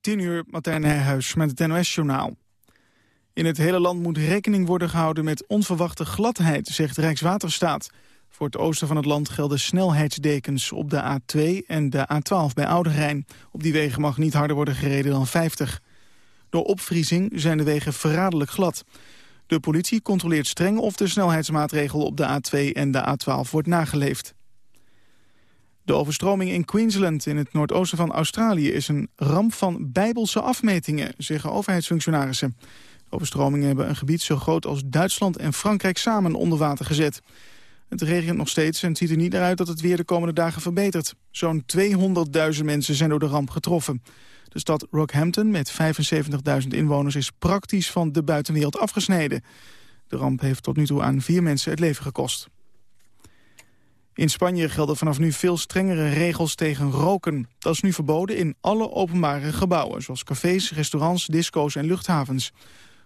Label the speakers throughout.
Speaker 1: 10 uur, Martijn Nijhuis met het NOS-journaal. In het hele land moet rekening worden gehouden met onverwachte gladheid, zegt Rijkswaterstaat. Voor het oosten van het land gelden snelheidsdekens op de A2 en de A12 bij Oude Op die wegen mag niet harder worden gereden dan 50. Door opvriezing zijn de wegen verraderlijk glad. De politie controleert streng of de snelheidsmaatregel op de A2 en de A12 wordt nageleefd. De overstroming in Queensland in het noordoosten van Australië is een ramp van bijbelse afmetingen, zeggen overheidsfunctionarissen. De overstromingen hebben een gebied zo groot als Duitsland en Frankrijk samen onder water gezet. Het regent nog steeds en ziet er niet naar uit dat het weer de komende dagen verbetert. Zo'n 200.000 mensen zijn door de ramp getroffen. De stad Rockhampton met 75.000 inwoners is praktisch van de buitenwereld afgesneden. De ramp heeft tot nu toe aan vier mensen het leven gekost. In Spanje gelden vanaf nu veel strengere regels tegen roken. Dat is nu verboden in alle openbare gebouwen... zoals cafés, restaurants, disco's en luchthavens.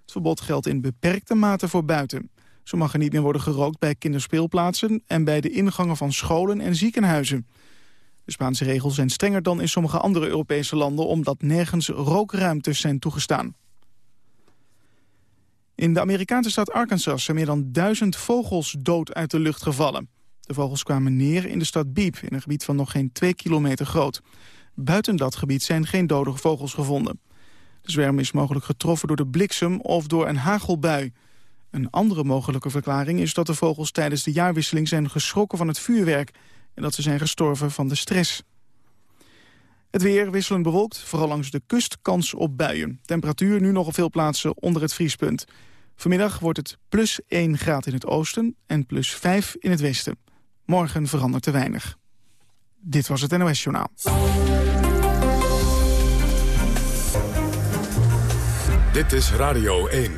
Speaker 1: Het verbod geldt in beperkte mate voor buiten. Zo mag er niet meer worden gerookt bij kinderspeelplaatsen... en bij de ingangen van scholen en ziekenhuizen. De Spaanse regels zijn strenger dan in sommige andere Europese landen... omdat nergens rookruimtes zijn toegestaan. In de Amerikaanse stad Arkansas zijn meer dan duizend vogels dood uit de lucht gevallen. De vogels kwamen neer in de stad Biep, in een gebied van nog geen twee kilometer groot. Buiten dat gebied zijn geen dode vogels gevonden. De zwerm is mogelijk getroffen door de bliksem of door een hagelbui. Een andere mogelijke verklaring is dat de vogels tijdens de jaarwisseling zijn geschrokken van het vuurwerk... en dat ze zijn gestorven van de stress. Het weer wisselend bewolkt, vooral langs de kust kans op buien. Temperatuur nu nog op veel plaatsen onder het vriespunt. Vanmiddag wordt het plus 1 graad in het oosten en plus 5 in het westen. Morgen verandert te weinig. Dit was het NOS Journaal.
Speaker 2: Dit is Radio 1.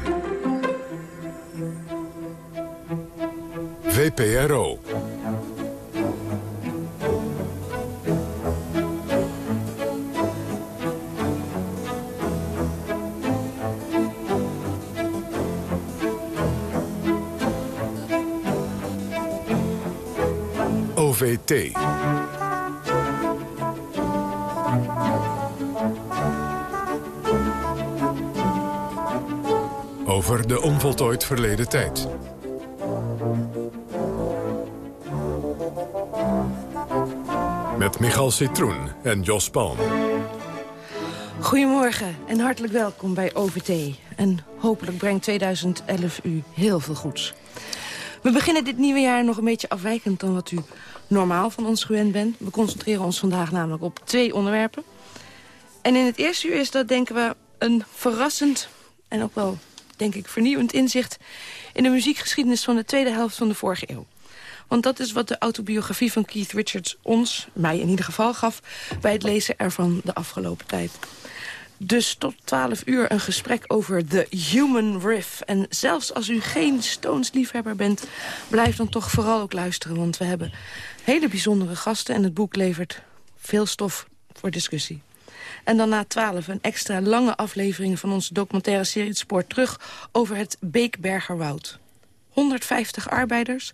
Speaker 2: VPRO. OVT. Over de onvoltooid verleden tijd. Met Michal Citroen en Jos Palm.
Speaker 3: Goedemorgen en hartelijk welkom bij OVT. En hopelijk brengt 2011 u heel veel goeds. We beginnen dit nieuwe jaar nog een beetje afwijkend dan wat u normaal van ons gewend bent. We concentreren ons vandaag namelijk op twee onderwerpen. En in het eerste uur is dat, denken we, een verrassend en ook wel, denk ik, vernieuwend inzicht... in de muziekgeschiedenis van de tweede helft van de vorige eeuw. Want dat is wat de autobiografie van Keith Richards ons, mij in ieder geval, gaf... bij het lezen ervan de afgelopen tijd. Dus tot 12 uur een gesprek over The Human Riff. En zelfs als u geen Stones-liefhebber bent, blijf dan toch vooral ook luisteren. Want we hebben hele bijzondere gasten en het boek levert veel stof voor discussie. En dan na 12 een extra lange aflevering van onze documentaire serie Het Spoor terug over het Beekbergerwoud. 150 arbeiders,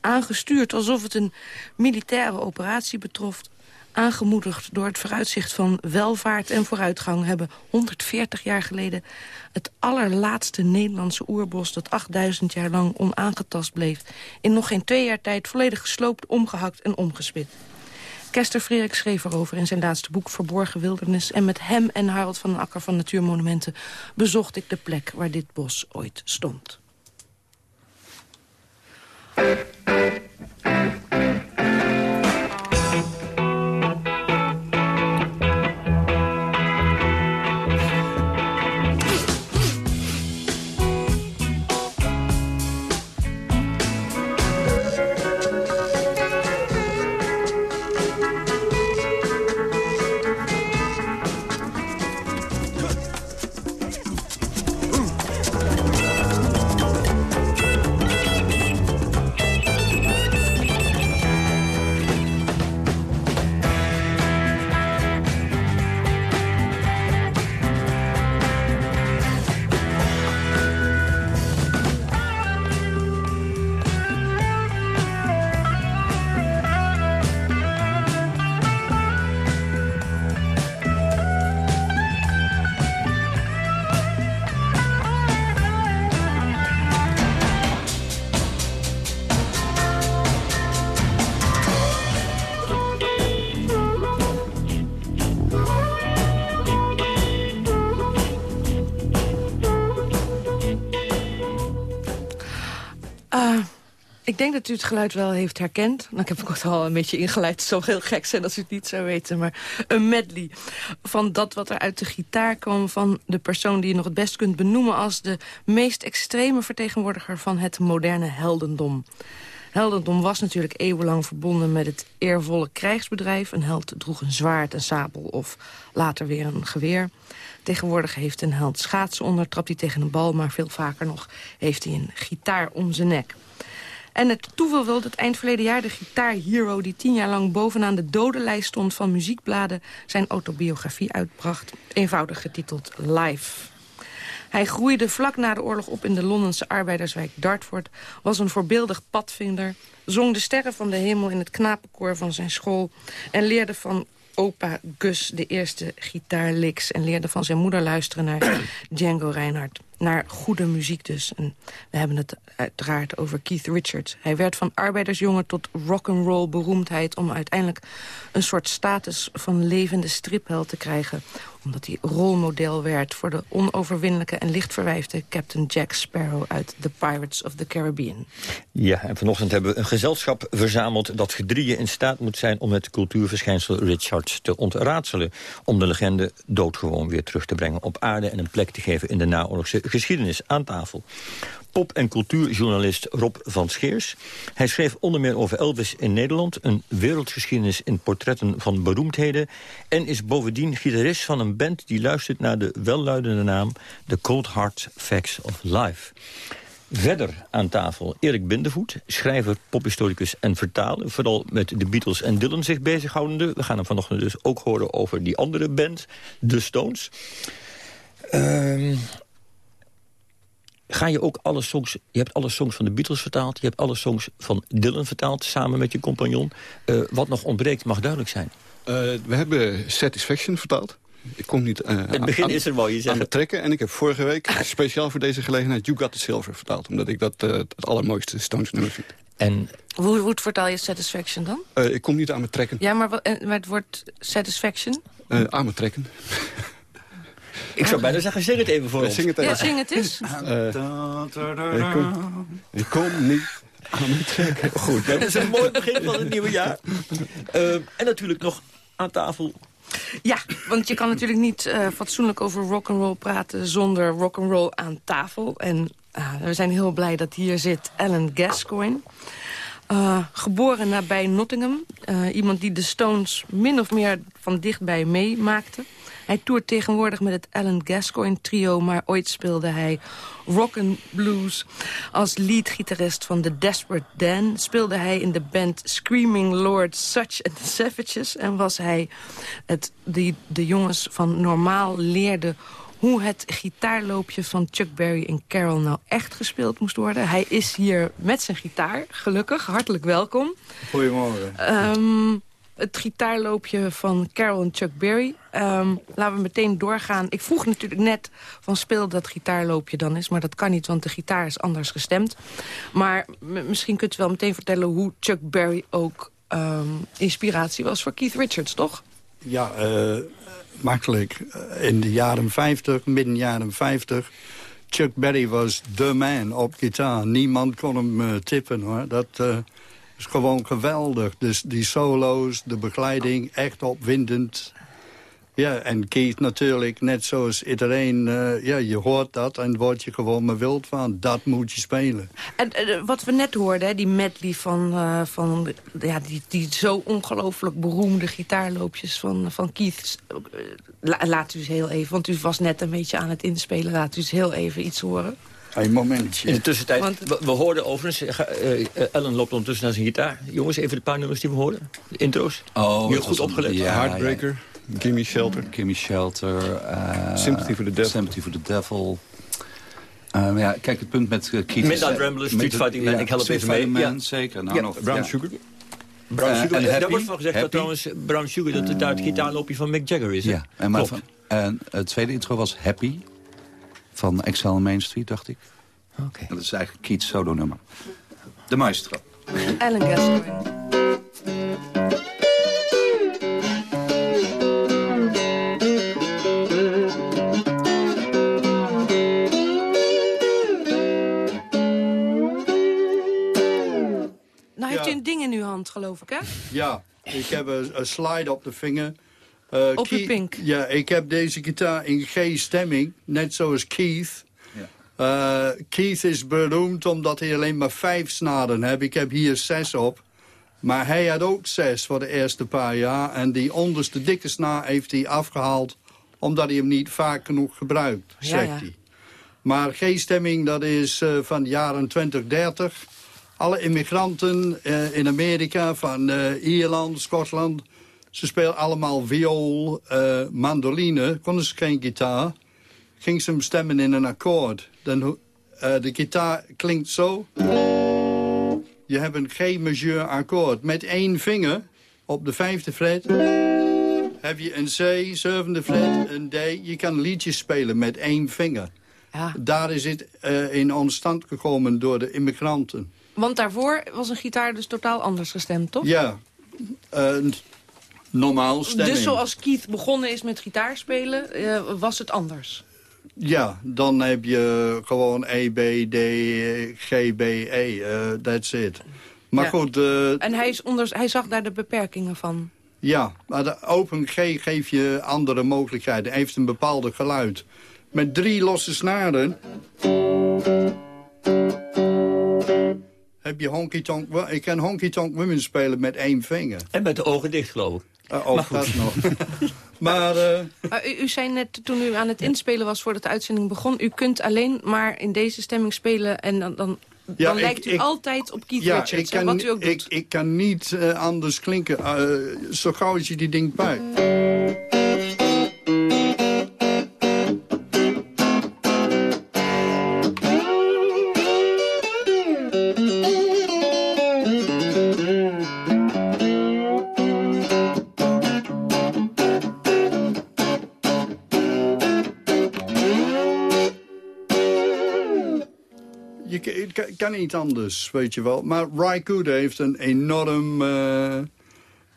Speaker 3: aangestuurd alsof het een militaire operatie betrof aangemoedigd door het vooruitzicht van welvaart en vooruitgang... hebben 140 jaar geleden het allerlaatste Nederlandse oerbos... dat 8000 jaar lang onaangetast bleef... in nog geen twee jaar tijd volledig gesloopt, omgehakt en omgespit. Kester Frederik schreef erover in zijn laatste boek Verborgen Wildernis... en met hem en Harold van den Akker van Natuurmonumenten... bezocht ik de plek waar dit bos ooit stond. Ik denk dat u het geluid wel heeft herkend. Nou, ik heb ook al een beetje ingeleid. Het zou heel gek zijn als u het niet zou weten. Maar een medley van dat wat er uit de gitaar kwam... van de persoon die je nog het best kunt benoemen... als de meest extreme vertegenwoordiger van het moderne heldendom. Heldendom was natuurlijk eeuwenlang verbonden met het eervolle krijgsbedrijf. Een held droeg een zwaard, een sabel of later weer een geweer. Tegenwoordig heeft een held schaatsen onder, trapt hij tegen een bal... maar veel vaker nog heeft hij een gitaar om zijn nek. En het toeval wil dat eind verleden jaar de gitaarhero... die tien jaar lang bovenaan de dodenlijst stond van muziekbladen... zijn autobiografie uitbracht, eenvoudig getiteld Live. Hij groeide vlak na de oorlog op in de Londense arbeiderswijk Dartford... was een voorbeeldig padvinder, zong de sterren van de hemel... in het knapenkoor van zijn school en leerde van opa Gus de eerste gitaarlicks... en leerde van zijn moeder luisteren naar Django Reinhardt naar goede muziek dus. En we hebben het uiteraard over Keith Richards. Hij werd van arbeidersjongen tot rock'n'roll beroemdheid... om uiteindelijk een soort status van levende stripheld te krijgen omdat hij rolmodel werd voor de onoverwinnelijke en lichtverwijfde Captain Jack Sparrow uit The Pirates of the Caribbean.
Speaker 4: Ja, en vanochtend hebben we een gezelschap verzameld dat gedrieën in staat moet zijn om het cultuurverschijnsel Richards te ontraadselen. Om de legende doodgewoon weer terug te brengen op aarde en een plek te geven in de naoorlogse geschiedenis aan tafel pop- en cultuurjournalist Rob van Scheers. Hij schreef onder meer over Elvis in Nederland... een wereldgeschiedenis in portretten van beroemdheden... en is bovendien gitarist van een band die luistert naar de welluidende naam... The Cold Heart Facts of Life. Verder aan tafel Erik Bindevoet, schrijver, pophistoricus en vertaler. Vooral met de Beatles en Dylan zich bezighoudende. We gaan hem vanochtend dus ook horen over die andere band, The Stones. Uh, ga je ook alle songs... Je hebt alle songs van de Beatles vertaald. Je hebt alle songs van Dylan vertaald, samen met je compagnon. Uh, wat nog ontbreekt mag duidelijk zijn.
Speaker 5: Uh, we hebben Satisfaction vertaald. Ik kom niet uh,
Speaker 4: Het begin
Speaker 5: aan,
Speaker 4: is er, je zeggen.
Speaker 5: aan trekken. En ik heb vorige week speciaal voor deze gelegenheid You Got The Silver vertaald. Omdat ik dat het allermooiste Stones nummer vind.
Speaker 4: En
Speaker 3: hoe, hoe vertaal je Satisfaction dan?
Speaker 5: Uh, ik kom niet aan me trekken.
Speaker 3: Ja, maar, maar het wordt Satisfaction?
Speaker 5: Uh, aan me trekken.
Speaker 4: Ik zou bijna zeggen, zing het even voor ons.
Speaker 5: Zing het even.
Speaker 3: Ja, zing het eens.
Speaker 5: Uh, ik, kom, ik kom niet aan me trekken.
Speaker 4: Goed, dat is een mooi begin van het nieuwe jaar. Uh, en natuurlijk nog aan tafel
Speaker 3: ja, want je kan natuurlijk niet uh, fatsoenlijk over rock'n'roll praten... zonder rock'n'roll aan tafel. En uh, we zijn heel blij dat hier zit Alan Gascoigne. Uh, geboren nabij Nottingham. iemand die de Stones min of meer van dichtbij meemaakte. Hij toert tegenwoordig met het Alan Gascoigne trio... maar ooit speelde hij rock and blues. Als leadgitarist van The Desperate Dan speelde hij in de band Screaming Lord Such and the Savages... en was hij het, die de jongens van normaal leerde hoe het gitaarloopje van Chuck Berry en Carol nou echt gespeeld moest worden. Hij is hier met zijn gitaar, gelukkig. Hartelijk welkom.
Speaker 6: Goedemorgen.
Speaker 3: Um, het gitaarloopje van Carol en Chuck Berry. Um, laten we meteen doorgaan. Ik vroeg natuurlijk net van speel dat gitaarloopje dan is. Maar dat kan niet, want de gitaar is anders gestemd. Maar misschien kunt u wel meteen vertellen hoe Chuck Berry ook um, inspiratie was voor Keith Richards, toch?
Speaker 6: Ja, uh, makkelijk. In de jaren 50, midden jaren 50... Chuck Berry was de man op gitaar. Niemand kon hem uh, tippen, hoor. Dat... gewoon geweldig. Dus die solo's, de begeleiding, echt opwindend. Ja, en Keith natuurlijk, net zoals iedereen, uh, ja, je hoort dat en word je gewoon maar wild van. Dat moet je spelen.
Speaker 3: En uh, wat we net hoorden, die medley van, uh, van ja, die, die zo ongelooflijk beroemde gitaarloopjes van, van Keith. La, laat u eens heel even, want u was net een beetje aan het inspelen. Laat u eens heel even iets horen.
Speaker 6: Een momentje.
Speaker 4: In de tussentijd, Want, we, we, hoorden overigens... Uh, uh, Ellen loopt ondertussen naar zijn gitaar. Jongens, even de paar nummers die we hoorden. De intro's.
Speaker 7: Oh,
Speaker 4: Heel goed opgelet.
Speaker 5: Ja, Heartbreaker, ja. Gimme Shelter.
Speaker 7: Gimme Shelter. Uh,
Speaker 5: Sympathy for the Devil.
Speaker 7: Sympathy for the Devil. Uh, ja, kijk, het punt met uh, Keith...
Speaker 4: Midnight Ramblers, Street Fighting Man, ja, ik help even mee.
Speaker 7: Man,
Speaker 4: ja.
Speaker 7: zeker. Nou,
Speaker 4: ja.
Speaker 7: nog,
Speaker 5: Brown
Speaker 7: ja.
Speaker 5: Sugar.
Speaker 4: Brown Sugar.
Speaker 7: Uh,
Speaker 4: daar wordt van gezegd dat trouwens Brown Sugar... dat het daar het gitaarloopje van Mick Jagger is.
Speaker 7: Ja, en, maar van, en het tweede intro was Happy. Van Excel Main Street, dacht ik.
Speaker 4: Okay.
Speaker 7: Dat is eigenlijk Keats solo-nummer. De maestro.
Speaker 3: Alan Gascoigne. geloof ik, hè?
Speaker 6: Ja, ik heb een, een slide op de vinger. Uh,
Speaker 3: op de pink?
Speaker 6: Ja, ik heb deze gitaar in G-stemming, net zoals Keith. Uh, Keith is beroemd omdat hij alleen maar vijf snaren heeft. Ik heb hier zes op. Maar hij had ook zes voor de eerste paar jaar. En die onderste dikke snaar heeft hij afgehaald... omdat hij hem niet vaak genoeg gebruikt, zegt hij. Maar G-stemming, dat is uh, van de jaren 20, 30. Alle immigranten uh, in Amerika, van Ierland, Schotland... ze spelen allemaal viool, mandoline, konden ze geen gitaar ging ze hem stemmen in een akkoord. Dan, uh, de gitaar klinkt zo. Je hebt een G-majeur akkoord. Met één vinger op de vijfde fret heb je een C, zevende fret, een D. Je kan liedjes spelen met één vinger. Ja. Daar is het uh, in ontstand gekomen door de immigranten.
Speaker 3: Want daarvoor was een gitaar dus totaal anders gestemd, toch?
Speaker 6: Ja, uh, normaal stemming.
Speaker 3: Dus zoals Keith begonnen is met gitaarspelen, was het anders?
Speaker 6: Ja, dan heb je gewoon E, B, D, G, B, E. Uh, that's it. Maar goed... Uh,
Speaker 3: en hij, is onder, hij zag daar de beperkingen van?
Speaker 6: Ja, maar de open G geeft je andere mogelijkheden. Hij heeft een bepaalde geluid. Met drie losse snaren... heb je honky tonk... Ik kan honky tonk women spelen met één vinger.
Speaker 4: En met de ogen dicht, geloof ik.
Speaker 6: Uh, ook dat nog. maar, uh...
Speaker 3: maar u, u, zei net, toen u aan het inspelen was voordat de uitzending begon... u kunt alleen maar in deze stemming spelen en dan... dan ja, dan ik, lijkt u ik, altijd op Keith ja, Richards,
Speaker 6: kan,
Speaker 3: wat u ook doet.
Speaker 6: Ik, ik kan niet uh, anders klinken, zo gauw als je die ding buigt. Kan niet anders, weet je wel. Maar Raikuda heeft een enorm uh,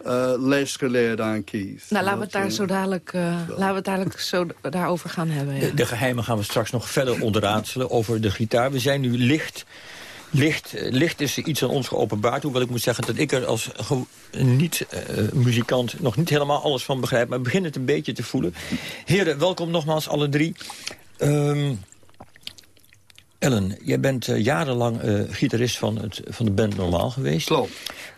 Speaker 6: uh, les geleerd aan Keith.
Speaker 3: Nou, laten we het daar zo dadelijk, uh, laten we het dadelijk zo daarover gaan hebben. Ja.
Speaker 4: De, de, geheimen gaan we straks nog verder onderraadselen over de gitaar. We zijn nu licht... Licht, licht is iets aan ons geopenbaard. Hoewel ik moet zeggen dat ik er als niet-muzikant nog niet helemaal alles van begrijp. Maar begin het een beetje te voelen. Heren, welkom nogmaals alle drie. Um, Ellen, jij bent uh, jarenlang uh, gitarist van, het, van de band Normaal geweest.
Speaker 6: Klopt.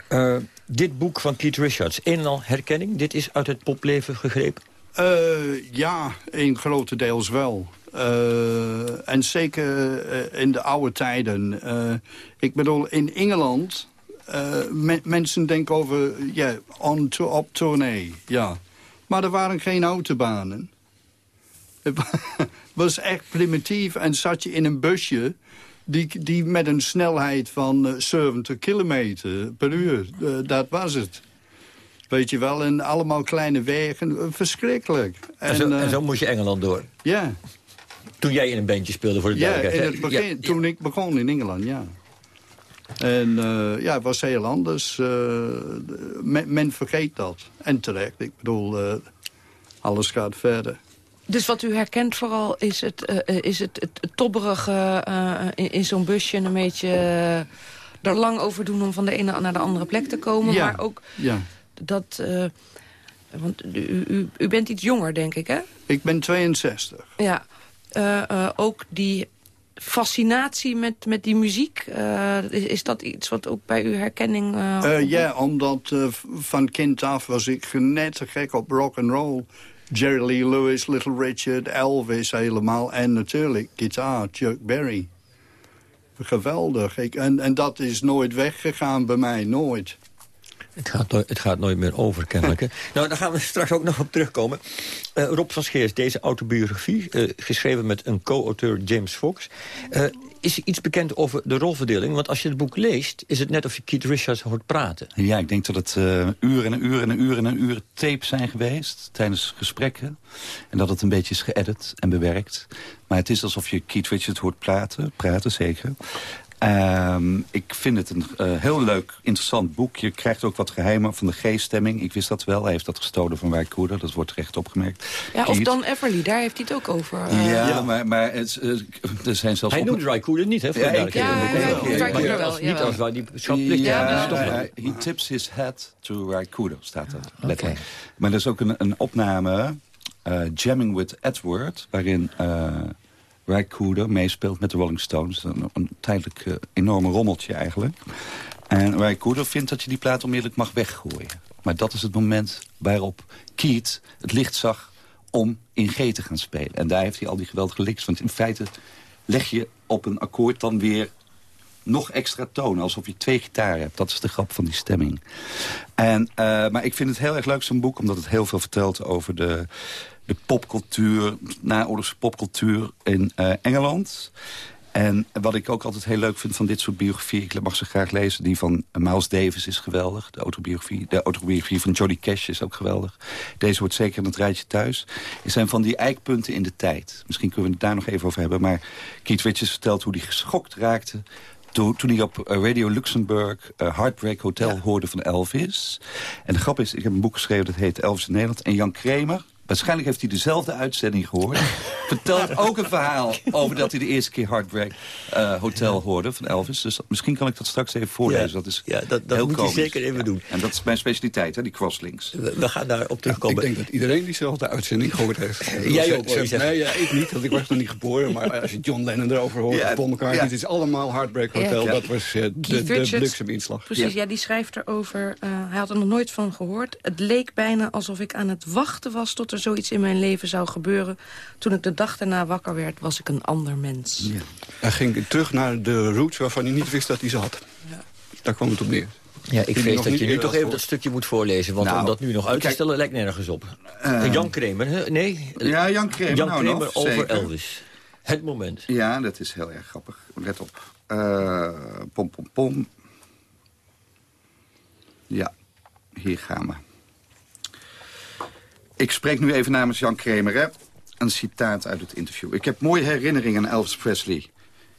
Speaker 4: Uh, dit boek van Keith Richards, een en al herkenning? Dit is uit het popleven gegrepen?
Speaker 6: ja, in grote deels wel. en zeker in de oude tijden. ik bedoel, in Engeland... Me mensen denken over, ja, on to, op tournee, ja. Maar er waren geen autobanen. was echt primitief en zat je in een busje... Die, die met een snelheid van 70 eh, kilometer per uur, uh, dat was het. Weet je wel, en allemaal kleine wegen, uh, verschrikkelijk.
Speaker 4: En, en, zo, en, zo, moest je Engeland door?
Speaker 6: Ja.
Speaker 4: Toen jij in een bandje speelde voor de
Speaker 6: Ja, in het begin, ja, toen ik begon in Engeland, ja. En ja, het was heel anders. Men, men, vergeet dat. En terecht, ik bedoel, alles gaat verder.
Speaker 3: Dus wat u herkent vooral is het, uh, is het, het, tobberige uh, in, in zo'n busje... een beetje uh, er lang over doen om van de ene naar de andere plek te komen.
Speaker 6: Ja,
Speaker 3: maar ook
Speaker 6: ja.
Speaker 3: dat... want u, u, u, bent iets jonger, denk ik, hè?
Speaker 6: Ik ben 62.
Speaker 3: Ja, ook die fascinatie met, met die muziek? is, is, dat iets wat ook bij uw herkenning...
Speaker 6: ja, omdat van kind af was ik net gek op rock and roll. Jerry Lee Lewis, Little Richard, Elvis helemaal. En natuurlijk gitaar, Chuck Berry. Geweldig. Ik, en, en dat is nooit weggegaan bij mij, nooit.
Speaker 4: Het gaat, nooit, het gaat nooit meer over, kennelijk. nou, daar gaan we straks ook nog op terugkomen. Uh, Rob van Scheers, deze autobiografie, uh, geschreven met een co-auteur James Fox. Uh, is er iets bekend over de rolverdeling? Want als je het boek leest, is het net of je Keith Richards hoort praten.
Speaker 7: Ja, ik denk dat het uh, uren en uren en uren en uren tape zijn geweest... tijdens gesprekken. En dat het een beetje is geëdit en bewerkt. Maar het is alsof je Keith Richards hoort praten, praten zeker.
Speaker 8: Ehm, ik vind het een eh, heel leuk, interessant boek. Je krijgt ook wat geheimen van de G-stemming. Ik wist dat wel. Hij heeft dat gestolen van Wijkoerder. Dat wordt terecht opgemerkt.
Speaker 3: Ja, of Dan Everly, daar heeft hij het ook over.
Speaker 8: Uh, ja, maar, maar het, uh, er zijn zelfs...
Speaker 4: Hij noemt Rijkoerder niet, hè?
Speaker 3: Ja, ik, ja,
Speaker 4: ja, wel. Niet als waar die schatplicht
Speaker 8: ja, He tips his head to Rijkoerder, staat er letterlijk. Maar er is ook een, een opname, Jamming with Edward... waarin Ry Cooder meespeelt met de Rolling Stones. Een, tijdelijk uh, enorme rommeltje eigenlijk. En Ry Cooder vindt dat je die plaat onmiddellijk mag weggooien. Maar dat is het moment waarop Keith het licht zag om in G te gaan spelen. En daar heeft hij al die geweldige licks. Want in feite leg je op een akkoord dan weer nog extra tonen. Alsof je twee gitaren hebt. Dat is de grap van die stemming. En, uh, maar ik vind het heel erg leuk zo'n boek. Omdat het heel veel vertelt over de de popcultuur, naoorlogse popcultuur in uh, Engeland. En wat ik ook altijd heel leuk vind van dit soort biografieën... ik mag ze graag lezen, die van Miles Davis is geweldig. De autobiografie, de autobiografie van Johnny Cash is ook geweldig. Deze wordt zeker in het rijtje thuis. Het zijn van die eikpunten in de tijd. Misschien kunnen we het daar nog even over hebben. Maar Keith Richards vertelt hoe hij geschokt raakte... Toen, toen hij op eh, Radio Luxemburg uh, Heartbreak Hotel hoorde van Elvis. En de grap is, ik heb een boek geschreven dat heet Elvis in Nederland. En Jan Kramer, Waarschijnlijk heeft hij dezelfde uitzending gehoord. Vertelt ook een verhaal over dat hij de eerste keer Heartbreak uh, Hotel hoorde van Elvis. Dus misschien kan ik dat straks even voorlezen.
Speaker 4: Ja,
Speaker 8: dat is
Speaker 4: ja, dat, dat moet je zeker even doen.
Speaker 8: En dat is mijn specialiteit, hè, die crosslinks.
Speaker 4: We, we gaan daar op terugkomen.
Speaker 5: ik denk dat iedereen diezelfde uitzending gehoord heeft.
Speaker 4: Jij ook,
Speaker 5: zeg, Nee, ja, ik niet, want ik was nog niet geboren. Maar als je John Lennon erover hoort, ja, Paul McCartney... het is allemaal Heartbreak Hotel. Dat was uh, de, de blikseminslag.
Speaker 3: Precies, ja. die schrijft erover... Uh, hij had er nog nooit van gehoord. Het leek bijna alsof ik aan het wachten was... tot er zoiets in mijn leven zou gebeuren. Toen ik de dag daarna wakker werd, was ik een ander mens. Ja.
Speaker 5: Hij ging terug naar de roots waarvan hij niet wist dat hij ze had. Ja. Daar kwam het op neer.
Speaker 4: Ja, ik vrees dat je nu toch even dat stukje moet voorlezen. Want nou, om dat nu nog uit te stellen lijkt nergens op. Uh, Jan Kramer, nee?
Speaker 8: Ja, Jan Kramer.
Speaker 4: Jan
Speaker 8: nou
Speaker 4: Kramer
Speaker 8: nog,
Speaker 4: over
Speaker 8: zeker.
Speaker 4: Elvis. Het moment.
Speaker 8: Ja, dat is heel erg grappig. Let op. Uh, pom, pom, pom. Ja, hier gaan we. Ik spreek nu even namens Jan Kramer, hè? Een citaat uit het interview. Ik heb mooie herinneringen aan Elvis Presley.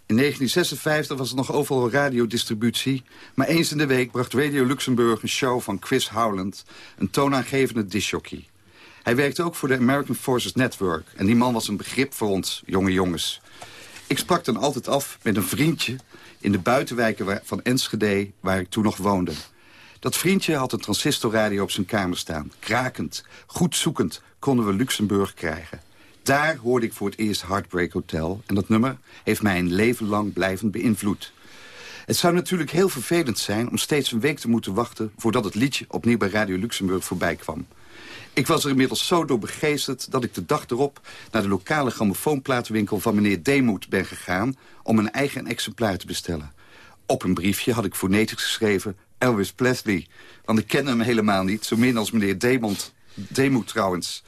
Speaker 8: In 1956 was er nog overal radiodistributie... maar eens in de week bracht Radio Luxemburg een show van Chris Howland... een toonaangevende disjockey. Hij werkte ook voor de American Forces Network... en die man was een begrip voor ons, jonge jongens. Ik sprak dan altijd af met een vriendje... in de buitenwijken van Enschede, waar ik toen nog woonde... Dat vriendje had een transistorradio op zijn kamer staan. Krakend, goed zoekend konden we Luxemburg krijgen. Daar hoorde ik voor het eerst Heartbreak Hotel. En dat nummer heeft mij een leven lang blijvend beïnvloed. Het zou natuurlijk heel vervelend zijn om steeds een week te moeten wachten... voordat het liedje opnieuw bij Radio Luxemburg voorbij kwam. Ik was er inmiddels zo door begeesterd dat ik de dag erop... naar de lokale grammofoonplatenwinkel van meneer Deemoet ben gegaan... om een eigen exemplaar te bestellen. Op een briefje had ik fonetisch geschreven Elvis Presley. Want ik ken hem helemaal niet, zo min als meneer Demont, Demoet trouwens.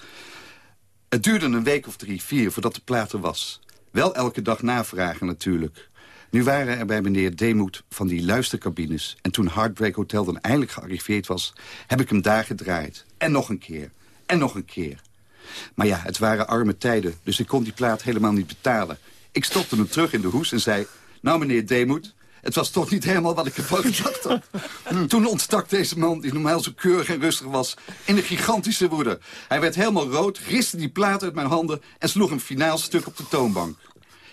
Speaker 8: Het duurde een week of drie, vier voordat de plaat er was. Wel elke dag navragen natuurlijk. Nu waren er bij meneer Demoet van die luistercabines... en toen Heartbreak Hotel dan eindelijk gearriveerd was... heb ik hem daar gedraaid. En nog een keer. En nog een keer. Maar ja, het waren arme tijden, dus ik kon die plaat helemaal niet betalen. Ik stopte hem terug in de hoes en zei... Nou, meneer Demoet, het was toch niet helemaal wat ik ervan gedacht had. Toen ontstak deze man, die normaal zo keurig en rustig was... in een gigantische woede. Hij werd helemaal rood, riste die plaat uit mijn handen... en sloeg een finaal stuk op de toonbank.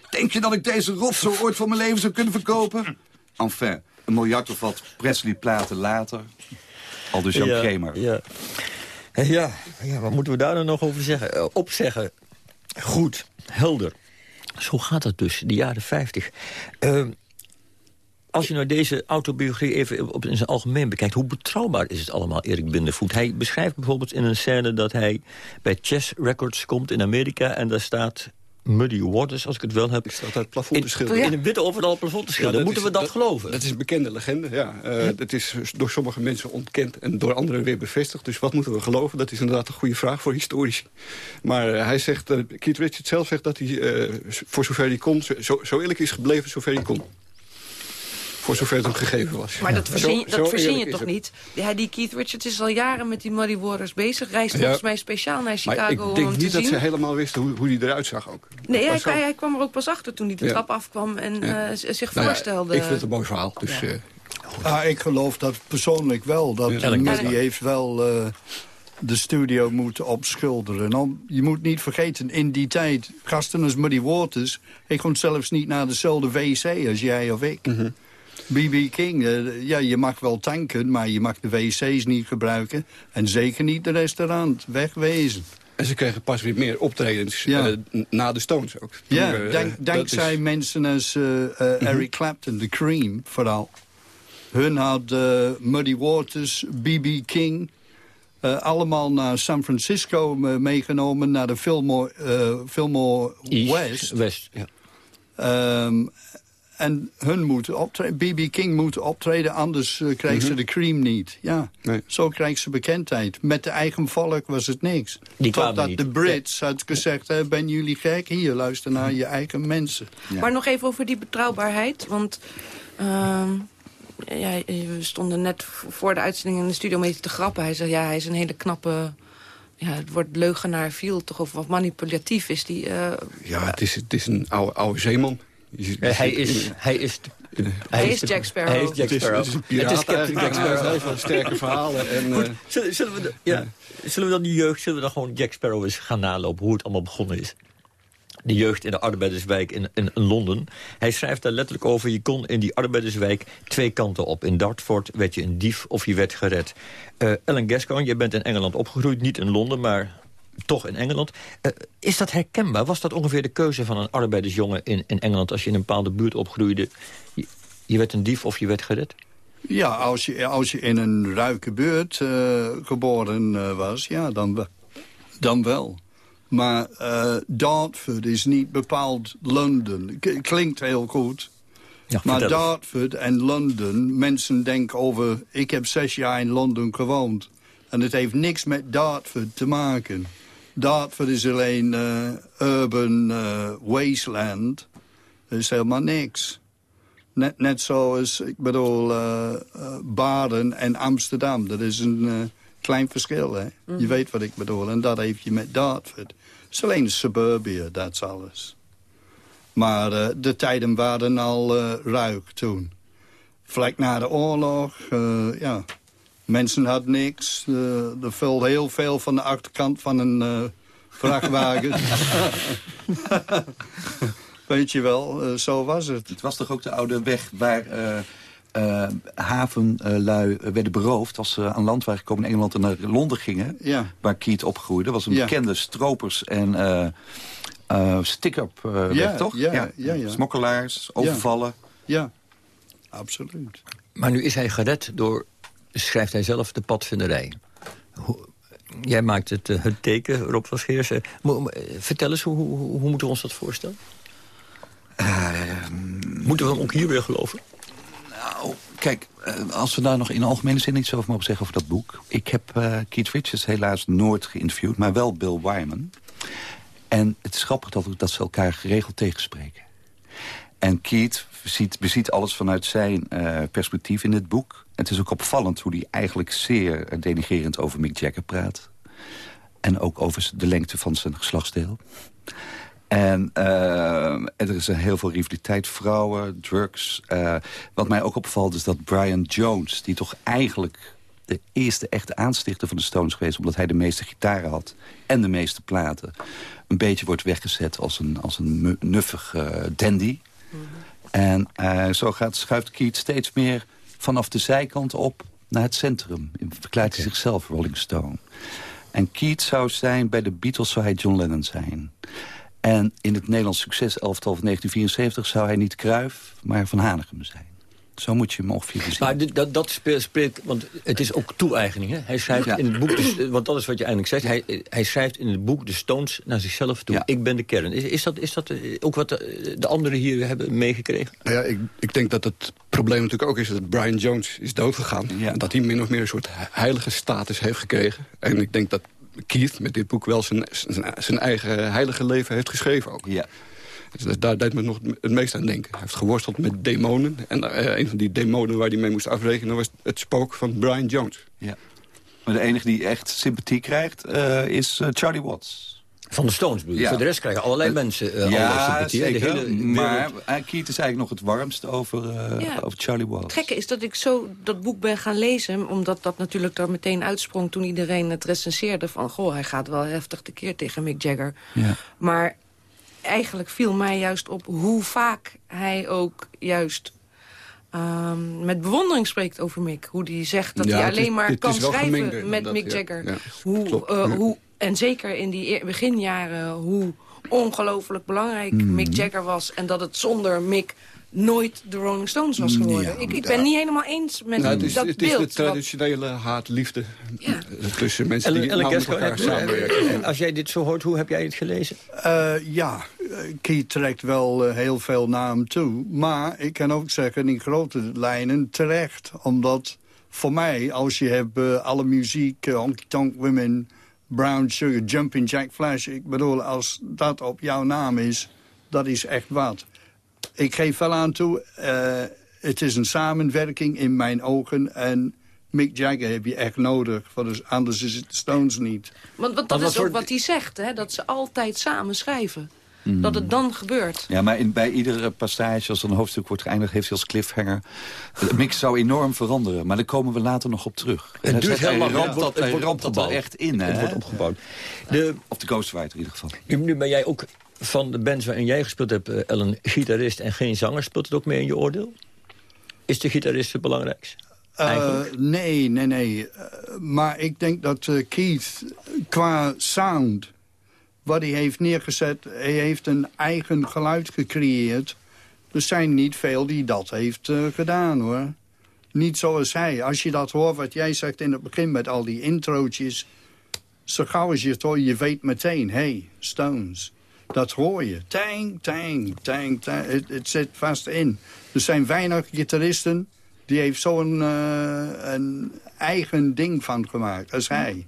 Speaker 8: Denk je dat ik deze rotzooi ooit van mijn leven zou kunnen verkopen? Enfin, een miljard of wat Presley-platen later. Al dus Jan
Speaker 4: ja,
Speaker 8: Kramer.
Speaker 4: Ja. Ja, ja, wat moeten we daar dan nog over zeggen? Uh, opzeggen. Goed, helder. Zo gaat het dus, de jaren 50. Uh, als je nou deze autobiografie even op in zijn algemeen bekijkt... hoe betrouwbaar is het allemaal, Erik Bindervoet? Hij beschrijft bijvoorbeeld in een scène dat hij bij Chess Records komt in Amerika... en daar staat Muddy Waters, als ik het wel heb...
Speaker 5: Ik staat uit plafond te schilderen.
Speaker 4: In, een witte overal plafond te schilderen.
Speaker 5: Ja,
Speaker 4: Moeten we dat, dat, geloven?
Speaker 5: Dat is een bekende legende, ja. Uh, hm? Dat is door sommige mensen ontkend en door anderen weer bevestigd. Dus wat moeten we geloven? Dat is inderdaad een goede vraag voor historici. Maar uh, hij zegt, uh, Keith Richards zelf zegt dat hij, voor zover hij kon... Zo, zo eerlijk is gebleven zover hij kon. Voor zover het hem gegeven was.
Speaker 3: Maar dat verzin,
Speaker 5: zo
Speaker 3: dat verzin
Speaker 5: eerlijk
Speaker 3: je toch
Speaker 5: het.
Speaker 3: niet? Ja, die Keith Richards is al jaren met die Muddy Waters bezig. Reist
Speaker 5: Ja.
Speaker 3: volgens mij speciaal naar Chicago
Speaker 5: Maar ik
Speaker 3: om
Speaker 5: denk
Speaker 3: hem te
Speaker 5: niet dat
Speaker 3: zien.
Speaker 5: ze helemaal wisten hoe, hoe die eruit zag ook.
Speaker 3: Nee, hij,
Speaker 5: zo-
Speaker 3: hij, hij kwam er ook pas achter toen hij de
Speaker 5: Ja.
Speaker 3: trap afkwam en
Speaker 5: Ja.
Speaker 3: eh, zich
Speaker 5: Nou ja,
Speaker 3: voorstelde.
Speaker 5: ik vind het een mooi verhaal. Dus, eh,
Speaker 6: Ah, ik geloof dat persoonlijk wel. Dat
Speaker 5: Ja.
Speaker 6: Muddy heeft wel eh, de studio moeten opschilderen. Je moet niet vergeten, in die tijd... gasten als Muddy Waters... ik kon zelfs niet naar dezelfde wc als jij of ik. B.B. King, eh, ja, je mag wel tanken... maar je mag de wc's niet gebruiken. En zeker niet de restaurant. Wegwezen.
Speaker 5: en ze kregen pas weer meer optredens
Speaker 6: Ja.
Speaker 5: eh, na de Stones ook.
Speaker 6: Ja,
Speaker 5: eh,
Speaker 6: dank, dankzij
Speaker 5: is- Mhm.
Speaker 6: mensen als eh, Eric Clapton, The Cream vooral. Hun had Muddy Waters, B.B. King... allemaal naar San Francisco meegenomen... naar de Fillmore, Fillmore
Speaker 4: East,
Speaker 6: West.
Speaker 4: West, ja.
Speaker 6: Ehm, en hun moeten optreden. B.B. King moet optreden, anders uh, krijgt ze de cream niet. Ja,
Speaker 5: Mhm. Nee.
Speaker 6: zo krijgt ze bekendheid. Met de eigen volk was het niks.
Speaker 4: Die
Speaker 6: Totdat
Speaker 4: niet.
Speaker 6: de Brits had gezegd, hè, ben jullie gek? Hier, luister naar je eigen mensen.
Speaker 3: Maar nog even over die betrouwbaarheid. Want ehm, ja, we stonden net voor de uitzending in de studio mee te grappen. Hij zei, ja, hij is een hele knappe... Ja, het woord leugenaar viel toch of wat manipulatief is. Die, eh,
Speaker 5: Ja, het is, het is een oude, oude zeeman.
Speaker 4: Eh, hij, is, hij is...
Speaker 3: Hij is Jack Sparrow.
Speaker 4: Hij is Jack
Speaker 5: Het is,
Speaker 4: Sparrow.
Speaker 5: het is
Speaker 4: Het is Captain Jack
Speaker 5: maar
Speaker 4: Sparrow.
Speaker 5: Heel veel sterke verhalen. En,
Speaker 4: Goed,
Speaker 5: eh,
Speaker 4: zullen, zullen we, de- ja, zullen we dan die jeugd, zullen we dan gewoon Jack Sparrow eens gaan nalopen, hoe het allemaal begonnen is? De jeugd in de arbeiderswijk in, in, in Londen. Hij schrijft daar letterlijk over, je kon in die arbeiderswijk twee kanten op. In Dartford werd je een dief of je werd gered. Eh, Ellen Gascoigne, je bent in Engeland opgegroeid, niet in Londen, maar toch in Engeland. Eh, is dat herkenbaar? Was dat ongeveer de keuze van een arbeidersjongen in, in Engeland... als je in een bepaalde buurt opgroeide? Je, je werd een dief of je werd gered?
Speaker 6: Ja, als je, als je in een ruike buurt eh, geboren eh, was, ja, dan, dan wel. Maar eh, Dartford is niet bepaald Londen. K- klinkt heel goed.
Speaker 4: Ja,
Speaker 6: Maar. Dartford en Londen, mensen denken over... ik heb zes jaar in Londen gewoond. En het heeft niks met Dartford te maken. Dartford is alleen eh, urban eh, wasteland. Er is helemaal niks. Net, net zoals, ik bedoel, eh, Baden en Amsterdam. Dat is een klein verschil, hè. Je weet wat ik bedoel. En dat heeft je met Dartford. Het is alleen suburbia, dat is alles. Maar de tijden waren al ruik toen. Vlak na de oorlog, ja. Mensen hadden niks. Er viel heel veel van de achterkant van een eh, vrachtwagen. Weet je wel, eh, zo was het.
Speaker 8: Het was toch ook de oude weg waar eh, havenlui eh, werden beroofd... als ze aan land waren gekomen in Engeland en naar Londen gingen...
Speaker 6: Ja.
Speaker 8: waar Keith opgroeide. Dat was een
Speaker 6: Ja.
Speaker 8: bekende stropers- en eh eh, stick-up eh, weg,
Speaker 6: Ja,
Speaker 8: toch?
Speaker 6: ja, ja, ja.
Speaker 8: Smokkelaars, overvallen.
Speaker 6: Ja, absoluut.
Speaker 4: Maar nu is hij gered door, schrijft hij zelf, de padvinderij. Jij maakt het, eh, het teken, Rob van Scheersen. Vertel eens, hoe, hoe, hoe moeten we ons dat voorstellen? moeten we hem ook hier weer geloven?
Speaker 8: Nou, kijk, eh, als we daar nog in algemene zin iets over mogen zeggen over dat boek. Ik heb eh, Keith Richards helaas nooit geïnterviewd, maar wel Bill Wyman. En het is grappig dat, dat ze elkaar geregeld tegenspreken. En Keith ziet, beziet alles vanuit zijn eh, perspectief in dit boek. Het is ook opvallend hoe hij eigenlijk zeer eh, denigerend over Mick Jagger praat. En ook over de lengte van zijn geslachtsdeel. En eh, er is heel veel rivaliteit, vrouwen, drugs. Wat mij ook opvalt is dat Brian Jones... die toch eigenlijk de eerste echte aanstichter van de Stones geweest... omdat hij de meeste gitaren had en de meeste platen... een beetje wordt weggezet als een, als een nuffig dandy. En eh, zo gaat, schuift Keith steeds meer vanaf de zijkant op naar het centrum. Verklaart hij zichzelf Rolling Stone. En Keith zou zijn, bij de Beatles zou hij John Lennon zijn. En in het Nederlands succes elftal van 1974 zou hij niet Kruif, maar Van Hanegem zijn. Zo moet je hem ongeveer zien.
Speaker 4: Maar dat, dat spe- spreekt, want het is ook toe-eigening. Hè? Hij schrijft
Speaker 8: Ja.
Speaker 4: in het boek, dus, want dat is wat je eigenlijk zegt. Hij, hij schrijft in het boek de Stones naar zichzelf toe.
Speaker 8: Ja.
Speaker 4: Ik ben de kern. Is, is, dat, is dat eh, ook wat de, de anderen hier hebben meegekregen?
Speaker 5: Nou ja, ik, ik denk dat het probleem natuurlijk ook is dat Brian Jones is doodgegaan.
Speaker 8: Ja.
Speaker 5: En dat hij min of meer een soort heilige status heeft gekregen. En ik denk dat Keith met dit boek wel zijn, zijn, zijn eigen heilige leven heeft geschreven ook.
Speaker 8: Ja.
Speaker 5: Dus daar deed me nog het meest aan denken. Hij heeft geworsteld met demonen. En uh, een van die demonen waar hij mee moest afrekenen... was het spook van Brian Jones.
Speaker 8: Ja. Maar de enige die echt sympathie krijgt uh, is Charlie Watts.
Speaker 4: Van de Stones bedoel
Speaker 8: Ja.
Speaker 4: Voor de rest krijgen allerlei mensen uh,
Speaker 8: ja,
Speaker 4: sympathie.
Speaker 8: zeker.
Speaker 4: De hele
Speaker 8: maar Keith is eigenlijk nog het warmst over, uh,
Speaker 3: Ja.
Speaker 8: over Charlie Watts.
Speaker 3: Het gekke is dat ik zo dat boek ben gaan lezen... omdat dat natuurlijk er meteen uitsprong toen iedereen het recenseerde... van, goh, hij gaat wel heftig tekeer tegen Mick Jagger.
Speaker 8: Ja.
Speaker 3: Maar eigenlijk viel mij juist op hoe vaak hij ook juist... ehm, met bewondering spreekt over Mick. Hoe hij zegt dat
Speaker 5: Ja,
Speaker 3: hij
Speaker 5: is-
Speaker 3: alleen maar kan schrijven met Mick
Speaker 5: ja.
Speaker 3: Jagger.
Speaker 5: Ja,
Speaker 3: hoe,
Speaker 5: klopt,
Speaker 3: eh, hoe, en zeker in die eer- beginjaren hoe ongelooflijk belangrijk
Speaker 5: Mhm.
Speaker 3: Mick Jagger was. En dat het zonder Mick nooit de Rolling Stones was geworden.
Speaker 5: Ja,
Speaker 3: ik, ik
Speaker 5: ja.
Speaker 3: ben niet helemaal eens met
Speaker 5: Nou, het is,
Speaker 3: dat
Speaker 5: het is
Speaker 3: beeld.
Speaker 5: de
Speaker 3: wat-
Speaker 5: traditionele haat-liefde
Speaker 3: Ja.
Speaker 5: eh, tussen mensen die nou met elkaar samenwerken.
Speaker 4: als jij dit zo hoort, hoe heb jij het gelezen?
Speaker 6: Eh, ja, eh, Keith trekt wel heel veel naar hem toe. Maar ik kan ook zeggen, in grote lijnen terecht. Omdat voor mij, als je hebt alle muziek... Honky Tonk Women, Brown Sugar, Jumping Jack Flash... ik bedoel, als dat op jouw naam is, dat is echt wat. Ik geef wel aan toe, eh, het is een samenwerking in mijn ogen... en Mick Jagger heb je echt nodig, want dus anders is het de Stones niet.
Speaker 3: Want, want dat is ook wat hij zegt, hè, dat ze altijd samen schrijven.
Speaker 5: Mhm.
Speaker 3: Dat het dan gebeurt.
Speaker 8: Ja, maar in, bij iedere passage, als er een hoofdstuk wordt geëindigd... heeft hij als cliffhanger... De mix zou enorm veranderen, maar daar komen we later nog op terug. En hij
Speaker 4: duurt heel lang,
Speaker 8: dat,
Speaker 4: Het wordt
Speaker 8: er
Speaker 4: opgebouwd.
Speaker 8: echt in?
Speaker 4: Het wordt opgebouwd. De,
Speaker 8: Of de Ghostwriter in ieder geval.
Speaker 4: nu, nu ben jij ook van de bands waarin jij gespeeld hebt, eh, Ellen, gitarist en geen zanger. Speelt het ook mee in je oordeel? Is de gitarist het belangrijkste?
Speaker 6: Eh, nee, nee, nee. Eh, maar ik denk dat eh, Keith qua sound... wat hij heeft neergezet... hij heeft een eigen geluid gecreëerd. Er zijn niet veel die dat heeft eh, gedaan, hoor. Niet zoals hij. Als je dat hoort, wat jij zegt in het begin... met al die introotjes... zo gauw als je het hoort, je weet meteen... hey, Stones. Dat hoor je. Tang, tang, tang, tang. Het, het zit vast in. Er zijn weinig gitaristen... die heeft zo'n eh, een eigen ding van gemaakt als hij.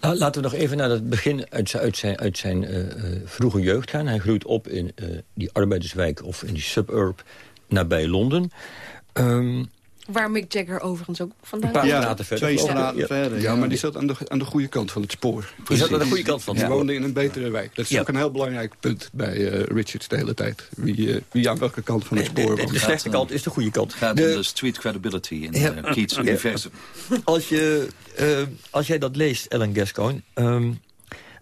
Speaker 4: Laten we nog even naar het begin uit zijn, uit zijn, eh, eh, vroege jeugd gaan. Hij groeit op in die arbeiderswijk of in die suburb nabij Londen. Ehm,
Speaker 3: Waar Mick Jagger overigens ook vandaan komt.
Speaker 4: straten verder,
Speaker 6: twee straten
Speaker 4: Ja.
Speaker 6: verder.
Speaker 5: Ja, maar die zat aan de, aan de goede kant van het spoor.
Speaker 4: Die zat aan de goede kant van het
Speaker 5: Die
Speaker 4: spoor.
Speaker 5: woonde in een betere wijk. Dat is
Speaker 4: Ja.
Speaker 5: ook een heel belangrijk punt bij eh Richards de hele tijd. Wie, eh, wie aan welke kant van het
Speaker 4: De,
Speaker 5: spoor
Speaker 4: de, de
Speaker 5: woont.
Speaker 4: slechte kant is de goede kant.
Speaker 8: Het gaat
Speaker 4: De-
Speaker 8: om de street credibility in
Speaker 4: Ja.
Speaker 8: eh, universum.
Speaker 4: als, je, als jij dat leest, Ellen Gascoigne... ehm,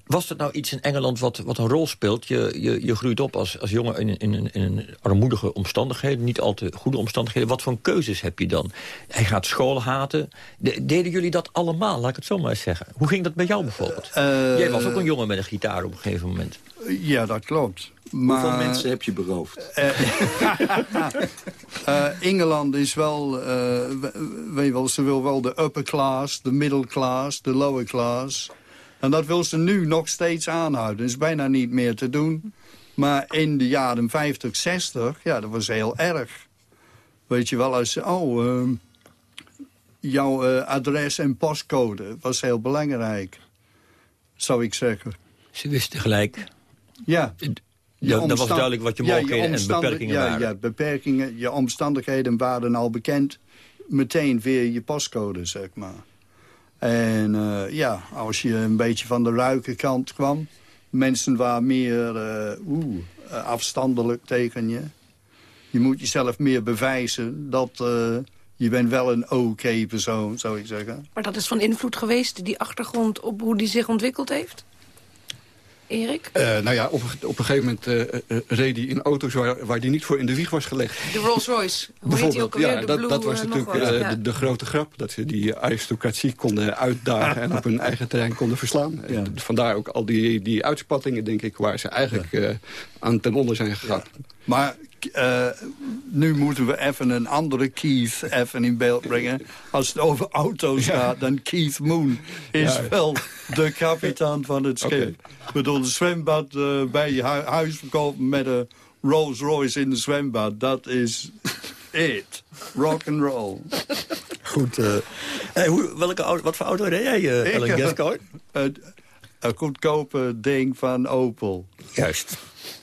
Speaker 4: was dat nou iets in Engeland wat, wat een rol speelt? Je, je, je groeit op als, als jongen in, in, in, in een armoedige omstandigheden. Niet al te goede omstandigheden. Wat voor keuzes heb je dan? Hij gaat school haten. De- deden jullie dat allemaal? Laat ik het zo maar eens zeggen. Hoe ging dat bij jou bijvoorbeeld?
Speaker 6: Eh,
Speaker 4: Jij was ook een jongen met een gitaar op een gegeven moment.
Speaker 6: Ja, dat klopt. Maar,
Speaker 8: Hoeveel mensen heb je beroofd?
Speaker 6: Eh, Engeland is wel, eh, we- weet je wel, ze wil wel de upper class, de middle class, de lower class. En dat wil ze nu nog steeds aanhouden. Dat is bijna niet meer te doen. Maar in de jaren 50, 60, ja, dat was heel erg. Weet je wel, als, oh, ehm, jouw eh, adres en postcode was heel belangrijk. Zou ik zeggen.
Speaker 4: Ze wisten gelijk.
Speaker 6: Ja.
Speaker 4: Ja, dat was duidelijk wat je
Speaker 6: Ja,
Speaker 4: mogelijkheden en beperkingen
Speaker 6: ja,
Speaker 4: waren.
Speaker 6: Ja, beperkingen, je omstandigheden waren al bekend. Meteen via je postcode, zeg maar. En eh, ja, als je een beetje van de ruike kant kwam... mensen waren meer eh, afstandelijk tegen je. Je moet jezelf meer bewijzen dat je bent wel een oké persoon, zou ik zeggen.
Speaker 3: Maar dat is van invloed geweest, die achtergrond, op hoe die zich ontwikkeld heeft? Erik?
Speaker 5: Eh, nou ja, op, een- op een gegeven moment eh, eh, reed hij in auto's waar, waar die niet voor in de wieg was gelegd.
Speaker 3: De Rolls Royce. Hoe heet die ook alweer?
Speaker 5: ja,
Speaker 3: de
Speaker 5: dat,
Speaker 3: Blue,
Speaker 5: dat was natuurlijk
Speaker 3: wat. Ja.
Speaker 5: de, de grote grap. Dat ze die aristocratie konden uitdagen en op hun eigen terrein konden verslaan. En Vandaar ook al die, die uitspattingen, denk ik, waar ze eigenlijk aan ten onder zijn gegaan.
Speaker 6: Maar eh, nu moeten we even een andere Keith even in beeld brengen. Als het over auto's gaat, dan Keith Moon is
Speaker 5: Ja.
Speaker 6: wel de kapitein van het schip.
Speaker 5: Oké.
Speaker 6: Ik bedoel, een zwembad eh, bij je hu- huis verkopen met een Rolls Royce in de zwembad. Dat is it. Rock and roll.
Speaker 4: Goed. eh, hoe, welke auto, wat voor auto reed jij,
Speaker 6: Ik,
Speaker 4: Ellen Gascoigne?
Speaker 6: Een goedkope ding van Opel.
Speaker 4: Juist.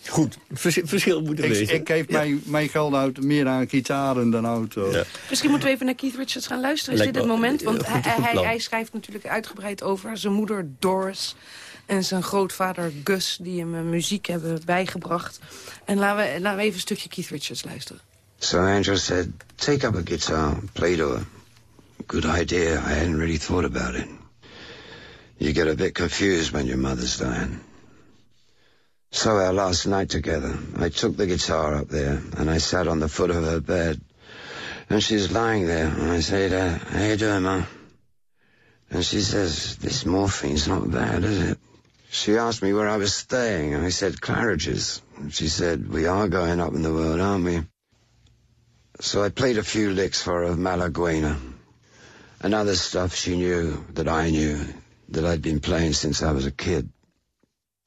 Speaker 4: Goed, verschil moet er
Speaker 6: Ik,
Speaker 4: wezen.
Speaker 6: ik geef mijn, mijn geld uit meer aan gitaren dan auto.
Speaker 4: Ja.
Speaker 3: Misschien moeten we even naar Keith Richards gaan luisteren. Is
Speaker 4: Lijkt
Speaker 3: dit het
Speaker 4: me
Speaker 3: moment? Want
Speaker 4: goed-
Speaker 3: hij,
Speaker 4: goed
Speaker 3: hij, schrijft natuurlijk uitgebreid over zijn moeder Doris... en zijn grootvader Gus, die hem eh, muziek hebben bijgebracht. En laten we, laten we even een stukje Keith Richards luisteren.
Speaker 9: So Andrew said, take up a guitar, play to her. Good idea. I hadn't really thought about it. You get a bit confused when your mother's dying. So our last night together, I took the guitar up there and I sat on the foot of her bed. And she's lying there and I say to her, how you doing, ma? And she says, this morphine's not bad, is it? She asked me where I was staying and I said, Claridge's. And she said, we are going up in the world, aren't we? So I played a few licks for her of Malaguena and other stuff she knew that I knew that I'd been playing since I was a kid.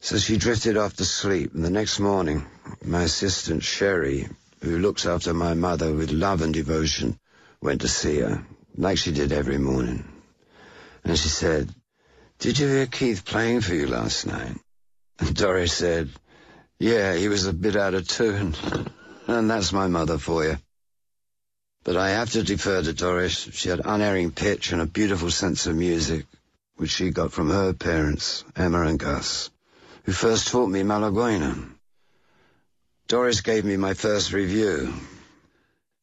Speaker 9: So she drifted off to sleep, and the next morning, my assistant Sherry, who looks after my mother with love and devotion, went to see her, like she did every morning. And she said, Did you hear Keith playing for you last night? And Doris said, Yeah, he was a bit out of tune. And that's my mother for you. But I have to defer to Doris. She had unerring pitch and a beautiful sense of music, which she got from her parents, Emma and Gus, who first taught me Malaguena. Doris gave me my first review.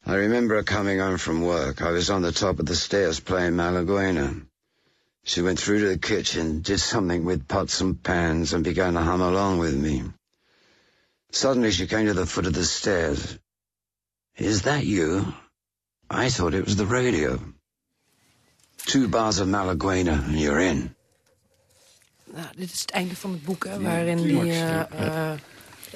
Speaker 9: I remember her coming home from work. I was on the top of the stairs playing Malaguena. She went through to the kitchen, did something with pots and pans, and began to hum along with me. Suddenly she came to the foot of the stairs. Is that you? I thought it was the radio. Two bars of Malaguena and you're in.
Speaker 3: Nou, dit is het einde van het boek, hè, waarin die... eh,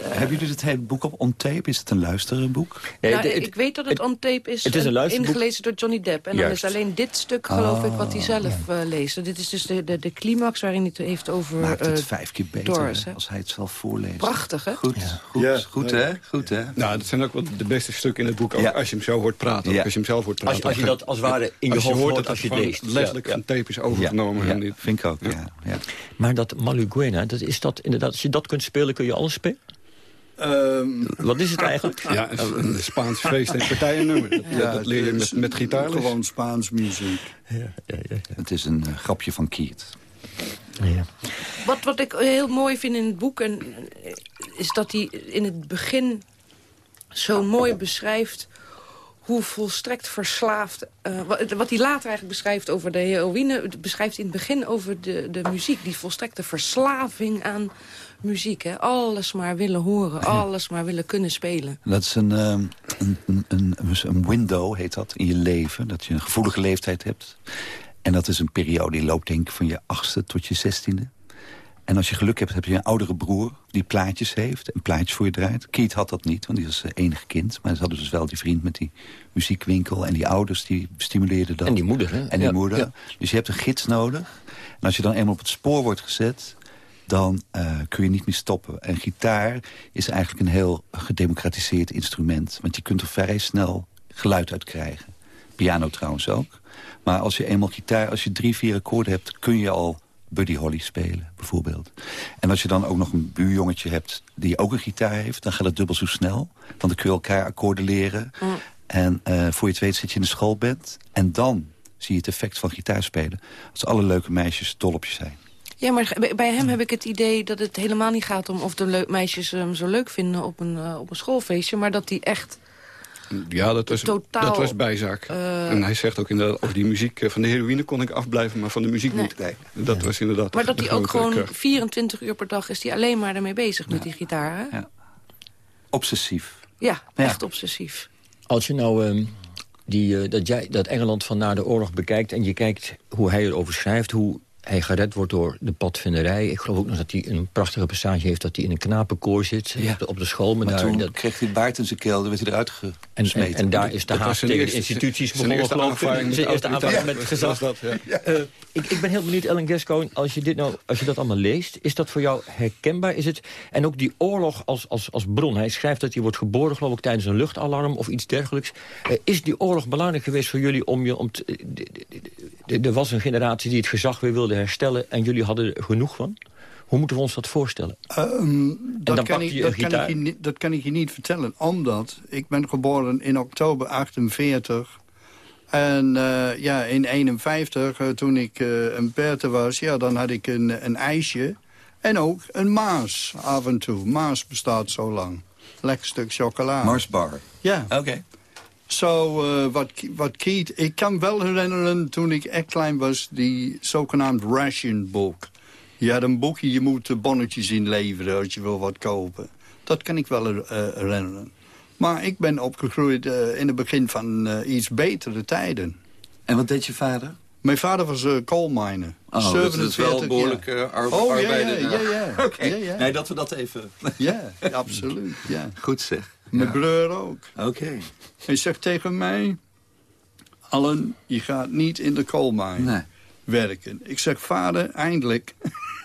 Speaker 8: Hebben jullie het hele boek op on tape? Is het een luisterboek?
Speaker 4: Nee,
Speaker 3: nou,
Speaker 4: het-
Speaker 3: ik weet dat het on tape is,
Speaker 4: het is een
Speaker 3: eh,
Speaker 4: luisterboek.
Speaker 3: ingelezen door Johnny Depp. En
Speaker 4: Juist.
Speaker 3: dan is alleen dit stuk, geloof ik, wat hij
Speaker 8: Oh,
Speaker 3: zelf eh, leest. Dit is dus de, de, de climax waarin hij het heeft over
Speaker 8: Maakt het
Speaker 3: eh,
Speaker 8: vijf keer beter
Speaker 3: Doris.
Speaker 8: hè,
Speaker 3: hè.
Speaker 8: als hij het zelf voorleest.
Speaker 3: Prachtig, hè?
Speaker 8: Goed, goed,
Speaker 5: Ja.
Speaker 8: goed hè? Goed hè?
Speaker 5: Nou, dat zijn ook wel de beste stukken in het boek. Ook
Speaker 8: Ja.
Speaker 5: Als je hem zo hoort praten. Als je hem zelf hoort
Speaker 4: Als,
Speaker 5: praten.
Speaker 4: als je dat als het ware in je
Speaker 5: Als
Speaker 4: hoofd
Speaker 5: hoort
Speaker 4: als je leest.
Speaker 5: letterlijk van tape is overgenomen.
Speaker 8: Ja, vind ik ook, ja. ja.
Speaker 4: Maar dat Malaguena, dat is dat inderdaad, als je dat kunt spelen, kun je alles spelen?
Speaker 6: Ehm,
Speaker 4: Wat is het eigenlijk?
Speaker 5: Ja, een, Spaans feest- en partijennummer. Dat,
Speaker 6: ja,
Speaker 5: dat leer je met, met gitaarles.
Speaker 6: Gewoon Spaans muziek.
Speaker 8: Het is een eh, grapje van Keith.
Speaker 4: Ja.
Speaker 3: Wat, wat ik heel mooi vind in het boek... En, eh, is dat hij in het begin zo mooi beschrijft... hoe volstrekt verslaafd... eh, wat, wat hij later eigenlijk beschrijft over de heroïne... beschrijft hij in het begin over de, de muziek. Die volstrekte verslaving aan muziek. Hè? Alles maar willen horen, alles maar willen kunnen spelen.
Speaker 8: Dat is een, ehm, een, een, een, een window, heet dat, in je leven. Dat je een gevoelige leeftijd hebt. En dat is een periode die loopt denk ik van je achtste tot je zestiende. En als je geluk hebt, heb je een oudere broer die plaatjes heeft en plaatjes voor je draait. Keith had dat niet, want die was het enige kind. Maar ze hadden dus wel die vriend met die muziekwinkel. En die ouders die stimuleerden dat.
Speaker 4: En die moeder, hè?
Speaker 8: En die
Speaker 4: Ja,
Speaker 8: moeder.
Speaker 4: ja.
Speaker 8: Dus je hebt een gids nodig. En als je dan eenmaal op het spoor wordt gezet... dan eh, kun je niet meer stoppen. En gitaar is eigenlijk een heel gedemocratiseerd instrument. Want je kunt er vrij snel geluid uit krijgen. Piano trouwens ook. Maar als je eenmaal gitaar, als je drie, vier akkoorden hebt... kun je al Buddy Holly spelen, bijvoorbeeld. En als je dan ook nog een buurjongetje hebt die ook een gitaar heeft... dan gaat het dubbel zo snel. Want dan kun je elkaar akkoorden leren. En eh, voor je het weet zit je in de schoolband. En dan zie je het effect van gitaarspelen. Als alle leuke meisjes dol op je zijn.
Speaker 3: Ja, maar bij- hem heb ik het idee dat het helemaal niet gaat om... of de meisjes hem zo leuk vinden op een, eh, op een schoolfeestje... maar dat hij echt
Speaker 5: Ja, dat was,
Speaker 3: Totaal,
Speaker 5: dat was bijzaak.
Speaker 3: eh,
Speaker 5: en hij zegt ook inderdaad, over die muziek eh, van de heroïne kon ik afblijven, maar van de muziek
Speaker 3: Nee.
Speaker 5: niet. Dat was inderdaad
Speaker 3: Maar dat hij ook gewoon
Speaker 5: kracht.
Speaker 3: 24 uur per dag is hij alleen maar ermee bezig met die gitaar. Hè?
Speaker 8: Ja. Obsessief.
Speaker 3: Ja,
Speaker 8: Ja.
Speaker 3: echt obsessief.
Speaker 4: Als je nou ehm, die, dat, jij, dat Engeland van na de oorlog bekijkt... en je kijkt hoe hij erover schrijft... hoe hij gered wordt door de padvinderij. Ik geloof ook nog dat hij een prachtige passage heeft... dat hij in een knapenkoor zit
Speaker 8: Ja.
Speaker 4: op, de, op de school. Maar
Speaker 8: Maar
Speaker 4: daar,
Speaker 8: toen
Speaker 4: dat,
Speaker 8: kreeg hij baard in zijn keel, dan werd hij eruit
Speaker 4: en,
Speaker 8: gesmeten.
Speaker 4: en, en daar is de haat tegen de instituties
Speaker 5: zijn
Speaker 4: begonnen.
Speaker 5: eerste aanvaring met
Speaker 4: Zijn
Speaker 5: de
Speaker 4: eerste aanvaring met het
Speaker 5: Was
Speaker 4: gezag.
Speaker 5: dat, ja.
Speaker 4: Eh, ik, ik ben heel benieuwd, Ellen Gascoigne, als je, dit nou, als je dat allemaal leest... is dat voor jou herkenbaar? Is het, en ook die oorlog als, als, als bron. Hij schrijft dat hij wordt geboren, geloof ik, tijdens een luchtalarm... of iets dergelijks. Eh, is die oorlog belangrijk geweest voor jullie om je... Om te- de- de- de- de- er was een generatie die het gezag weer wilde herstellen... en jullie hadden er genoeg van? Hoe moeten we ons dat voorstellen?
Speaker 6: Ehm, dat,
Speaker 4: dan
Speaker 6: kan ik,
Speaker 4: hij
Speaker 6: dat,
Speaker 4: een
Speaker 6: kan
Speaker 4: gitaar?
Speaker 6: ik je, niet- dat kan ik je niet vertellen. Omdat ik ben geboren in oktober 48. En eh, ja, in 51, eh, toen ik eh, een perte was... Ja, dan had ik een, een ijsje. En ook een maas af en toe. Maas bestaat zo lang. Lekker stuk chocola.
Speaker 8: Marsbar.
Speaker 6: Ja.
Speaker 8: Oké.
Speaker 6: Zo, eh, wat, wat Keith... Ik kan wel herinneren toen ik echt klein was... die zogenaamd ration book. Je had een boekje, je moet bonnetjes inleveren als je wil wat kopen. Dat kan ik wel eh, herinneren. Maar ik ben opgegroeid eh, in het begin van iets betere tijden.
Speaker 8: En wat deed je vader?
Speaker 6: Mijn vader was uh, coalminer.
Speaker 8: Oh, dat is wel behoorlijk
Speaker 6: ja.
Speaker 8: uh,
Speaker 6: oh,
Speaker 8: arbeider.
Speaker 6: Ja, ja, ja. ja.
Speaker 8: Oké,
Speaker 6: ja, ja.
Speaker 8: nee, dat we dat even...
Speaker 6: ja, absoluut. Ja.
Speaker 8: Goed zeg.
Speaker 6: Mijn broer ook.
Speaker 8: Oké.
Speaker 6: Hij zegt tegen mij... Allen, je gaat niet in de
Speaker 8: Nee.
Speaker 6: werken. Ik zeg, vader, eindelijk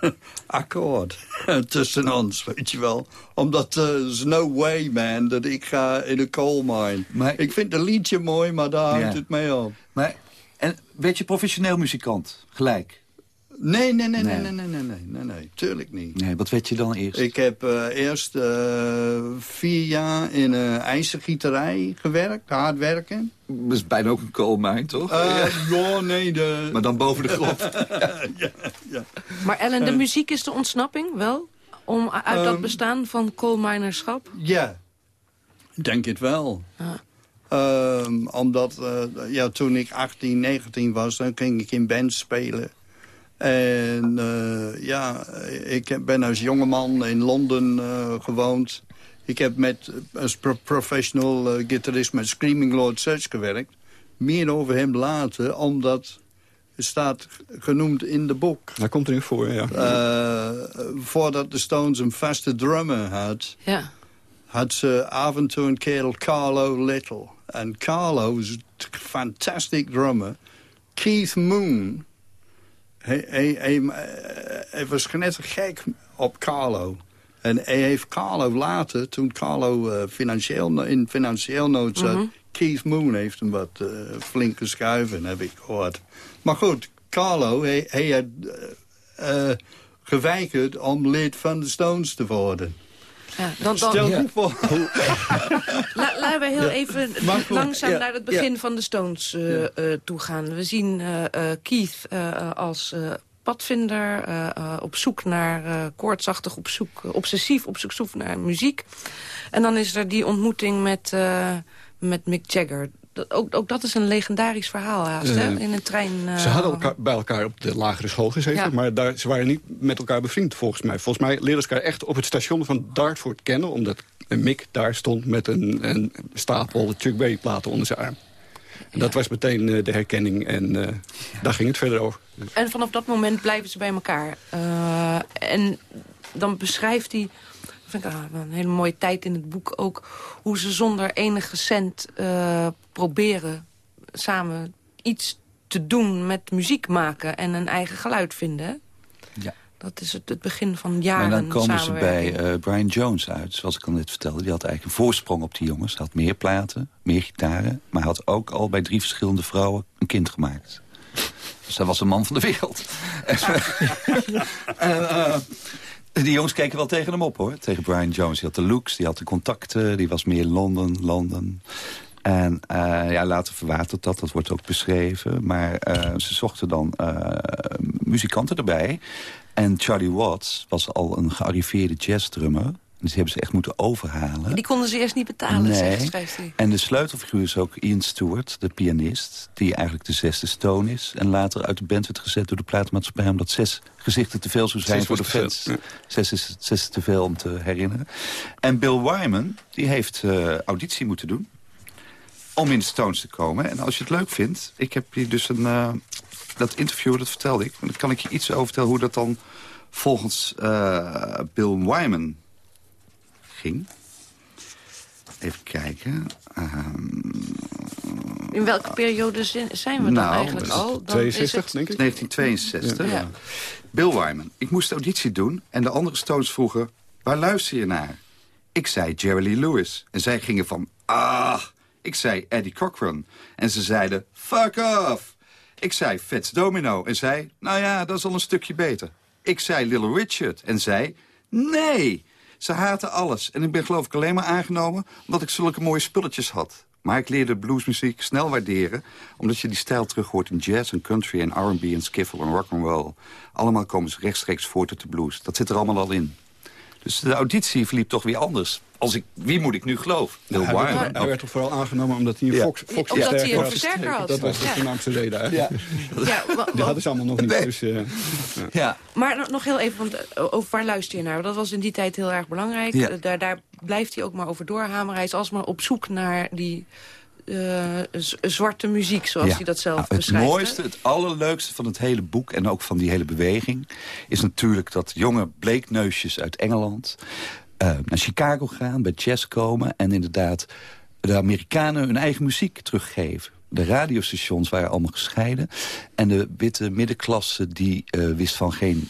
Speaker 6: akkoord tussen ons, weet je wel. Omdat er is no way, man, dat ik ga in een coalmine.
Speaker 8: Maar-
Speaker 6: Ik vind het liedje mooi, maar daar houdt
Speaker 8: Ja.
Speaker 6: het mee op.
Speaker 8: Maar, en werd je professioneel muzikant? Gelijk?
Speaker 6: Nee, nee, nee, nee,
Speaker 8: Nee.
Speaker 6: nee, nee, nee, nee, nee, nee, tuurlijk niet.
Speaker 8: Nee, wat werd je dan eerst?
Speaker 6: Ik heb eh, eerst eh, vier jaar in een ijzergieterij gewerkt, hard werken.
Speaker 8: Dat is bijna ook een coalmine, toch?
Speaker 6: Eh, ja, nee, de...
Speaker 8: Maar dan boven de grond.
Speaker 3: Maar Ellen, de muziek is de ontsnapping wel? Om uit dat
Speaker 6: Ehm,
Speaker 3: bestaan van coalminerschap?
Speaker 6: Ja, denk het wel.
Speaker 3: Ah.
Speaker 6: Ehm, omdat eh, ja, toen ik 18, 19 was, dan ging ik in bands spelen. En eh, ja, ik heb- ben als jongeman in Londen eh, gewoond. Ik heb met, als pro- professional eh, gitarist met Screaming Lord Sutch gewerkt. Meer over hem later, omdat het staat genoemd in de boek.
Speaker 5: Hij komt er nu voor, ja.
Speaker 6: Eh, voordat de Stones een vaste drummer had
Speaker 3: Ja.
Speaker 6: had ze af en toe een kerel, Carlo Little. En Carlo is een fantastic drummer. Keith Moon, hij, hij, hij, eh, hij was net gek op Carlo. En hij heeft Carlo later, toen Carlo eh, financieel, in financieel nood zat... Keith Moon heeft hem wat eh, flink geschuiven, heb ik gehoord. Maar goed, Carlo, hij, hij had eh, geweigerd om lid van de Stones te worden.
Speaker 3: Ja. Dan, dan,
Speaker 6: Stel je voor...
Speaker 3: La- laten we heel even langzaam
Speaker 6: ja,
Speaker 3: naar het begin van de Stones eh, eh, toe gaan. We zien eh, eh, Keith eh, als eh, padvinder eh, eh, op zoek naar, eh, koortsachtig op zoek, obsessief op zoek, zoek naar muziek. En dan is er die ontmoeting met, eh, met Mick Jagger. Dat, ook, ook dat is een legendarisch verhaal haast, hè?
Speaker 5: Eh,
Speaker 3: In een trein. eh,
Speaker 5: Ze hadden elkaar, bij elkaar op de lagere school gezeten,
Speaker 3: Ja.
Speaker 5: maar daar, ze waren niet met elkaar bevriend volgens mij. Volgens mij leerden ze elkaar echt op het station van Dartford kennen, omdat Mick daar stond met een, een stapel Chuck Berry platen onder zijn arm. En dat was meteen eh, de herkenning en eh, daar ging het verder over.
Speaker 3: En vanaf dat moment blijven ze bij elkaar. Eh, en dan beschrijft hij, vind ik ah, een hele mooie tijd in het boek ook... hoe ze zonder enige cent eh, proberen samen iets te doen met muziek maken... en een eigen geluid vinden.
Speaker 8: Ja.
Speaker 3: Dat is het, het begin van jaren
Speaker 8: En dan komen ze bij eh, Brian Jones uit, zoals ik al net vertelde. Die had eigenlijk een voorsprong op die jongens. Hij had meer platen, meer gitaren. Maar hij had ook al bij drie verschillende vrouwen een kind gemaakt. Dus hij was een man van de wereld. en, eh, die jongens keken wel tegen hem op, hoor. Tegen Brian Jones. Die had de looks, die had de contacten. Die was meer Londen, Londen. En eh, ja, later verwatert dat, dat wordt ook beschreven. Maar eh, ze zochten dan eh, muzikanten erbij. En Charlie Watts was al een gearriveerde jazzdrummer. Dus die hebben ze echt moeten overhalen.
Speaker 3: Die konden ze eerst niet betalen, zegt, schrijft hij.
Speaker 8: En de sleutelfiguur is ook Ian Stewart, de pianist... die eigenlijk de zesde Stone is. En later uit de band werd gezet door de platenmaatschappij... omdat zes gezichten te veel zou zijn
Speaker 5: Zes
Speaker 8: voor de fans. Zes, is, zes is te veel om te herinneren. En Bill Wyman, die heeft eh, auditie moeten doen... om in de Stones te komen. En als je het leuk vindt... ik heb hier dus een... eh, dat interview, dat vertelde ik. Maar dan kan ik je iets over vertellen hoe dat dan volgens eh, Bill Wyman ging. Even kijken. Ehm,
Speaker 3: In welke periode zijn we dan
Speaker 8: Nou,
Speaker 3: eigenlijk
Speaker 8: dat is
Speaker 3: al? Dan
Speaker 5: 62,
Speaker 3: is het,
Speaker 5: denk ik.
Speaker 8: 1962.
Speaker 3: Ja.
Speaker 8: Bill Wyman. Ik moest auditie doen en de andere Stones vroegen... waar luister je naar? Ik zei Jerry Lee Lewis. En zij gingen van... Ah! Ik zei Eddie Cochran. En ze zeiden... Fuck off! Ik zei Fats Domino. En zij... Nou ja, dat is al een stukje beter.
Speaker 7: Ik zei Little Richard en zei... Nee, ze haten alles. En ik ben geloof ik alleen maar aangenomen... omdat ik zulke mooie spulletjes had. Maar ik leerde bluesmuziek snel waarderen... omdat je die stijl terug hoort in jazz en country en R&B en skiffle en rock'n'roll. Allemaal komen ze rechtstreeks voort uit de blues. Dat zit er allemaal al in. Dus de auditie verliep toch weer anders. Als ik, wie moet ik nu geloven? Bill
Speaker 5: hij, werd,
Speaker 7: Wyman.
Speaker 5: hij werd toch vooral aangenomen omdat hij een
Speaker 7: Ja.
Speaker 5: Fox, Fox
Speaker 3: Omdat hij een
Speaker 5: had.
Speaker 3: versterker had.
Speaker 5: Dat was de voornaamste reden eigenlijk.
Speaker 3: Ja,
Speaker 5: Die hadden ze allemaal nog niet.
Speaker 8: Nee.
Speaker 5: Dus, eh,
Speaker 8: Ja.
Speaker 3: maar nog- heel even, want eh, over waar luister je naar? Dat was in die tijd heel erg belangrijk.
Speaker 8: Ja.
Speaker 3: Eh, Daar, daar blijft hij ook maar over doorhameren. Hij is alsmaar op zoek naar die eh, zwarte muziek, zoals
Speaker 8: Ja.
Speaker 3: hij dat zelf
Speaker 8: Nou, het
Speaker 3: beschrijft. hè?
Speaker 8: mooiste, het allerleukste van het hele boek... en ook van die hele beweging... is natuurlijk dat jonge bleekneusjes uit Engeland... eh, naar Chicago gaan, bij jazz komen... en inderdaad de Amerikanen hun eigen muziek teruggeven. De radiostations waren allemaal gescheiden. En de witte middenklasse die eh, wist van geen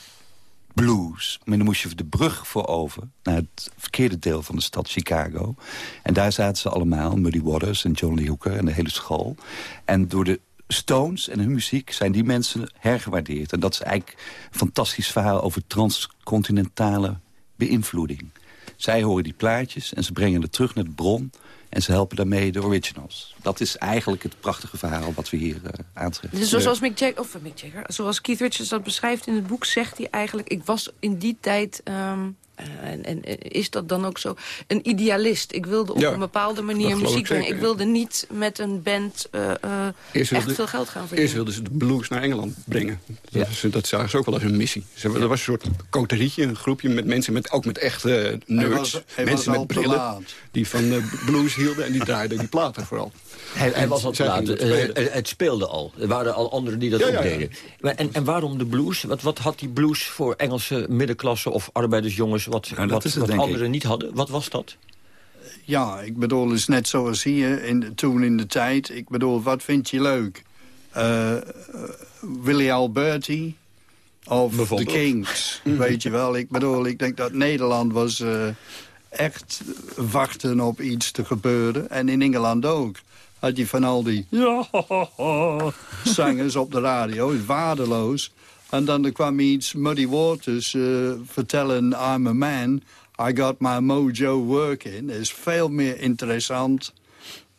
Speaker 8: blues. Maar dan moest je de brug voor over naar het verkeerde deel van de stad Chicago. En daar zaten ze allemaal, Muddy Waters en John Lee Hooker en de hele school. En door de Stones en hun muziek zijn die mensen hergewaardeerd. En dat is eigenlijk een fantastisch verhaal over transcontinentale beïnvloeding. Zij horen die plaatjes en ze brengen het terug naar de bron... en ze helpen daarmee de originals. Dat is eigenlijk het prachtige verhaal wat we hier uh, aantreffen.
Speaker 3: Dus zoals Mick Jagger, of Mick Jagger, zoals Keith Richards dat beschrijft in het boek, zegt hij eigenlijk: ik was in die tijd. ehm, eh, en, en eh, is dat dan ook zo? Een idealist. Ik wilde op
Speaker 5: Ja,
Speaker 3: een bepaalde manier muziek brengen. Ik wilde niet met een band eh, eh, echt
Speaker 5: wilde-
Speaker 3: veel geld gaan verdienen.
Speaker 5: Eerst wilden ze de blues naar Engeland brengen. Dat, is, dat zagen ze ook wel als een missie. Ze, Er was een soort coterietje, een groepje met mensen, met, ook met echte nerds.
Speaker 6: was- hij
Speaker 5: mensen
Speaker 6: was al
Speaker 5: met brillen, die van eh, blues hielden en die draaiden die platen vooral.
Speaker 4: Hij, hij was al te
Speaker 5: Zij
Speaker 4: laat.
Speaker 5: gingen het
Speaker 4: Eh, eh, het speelde al. Er waren al anderen die dat
Speaker 5: Ja,
Speaker 4: ook deden. Maar En, en waarom de blues? Wat, wat had die blues voor Engelse middenklasse of arbeidersjongens... wat, wat, anderen niet hadden? Wat was dat?
Speaker 6: Ja, ik bedoel, het is net zoals hier in, toen in de tijd. Ik bedoel, wat vind je leuk? Willy Alberti of The. Kings, weet je wel. Ik bedoel, ik denk dat Nederland was echt wachten op iets te gebeuren. En in Engeland ook. Had je van al die ja, zangers op de radio, is waardeloos. En dan er kwam iets, Muddy Waters, eh, vertellen I'm a man... I got my mojo working, is veel meer interessant...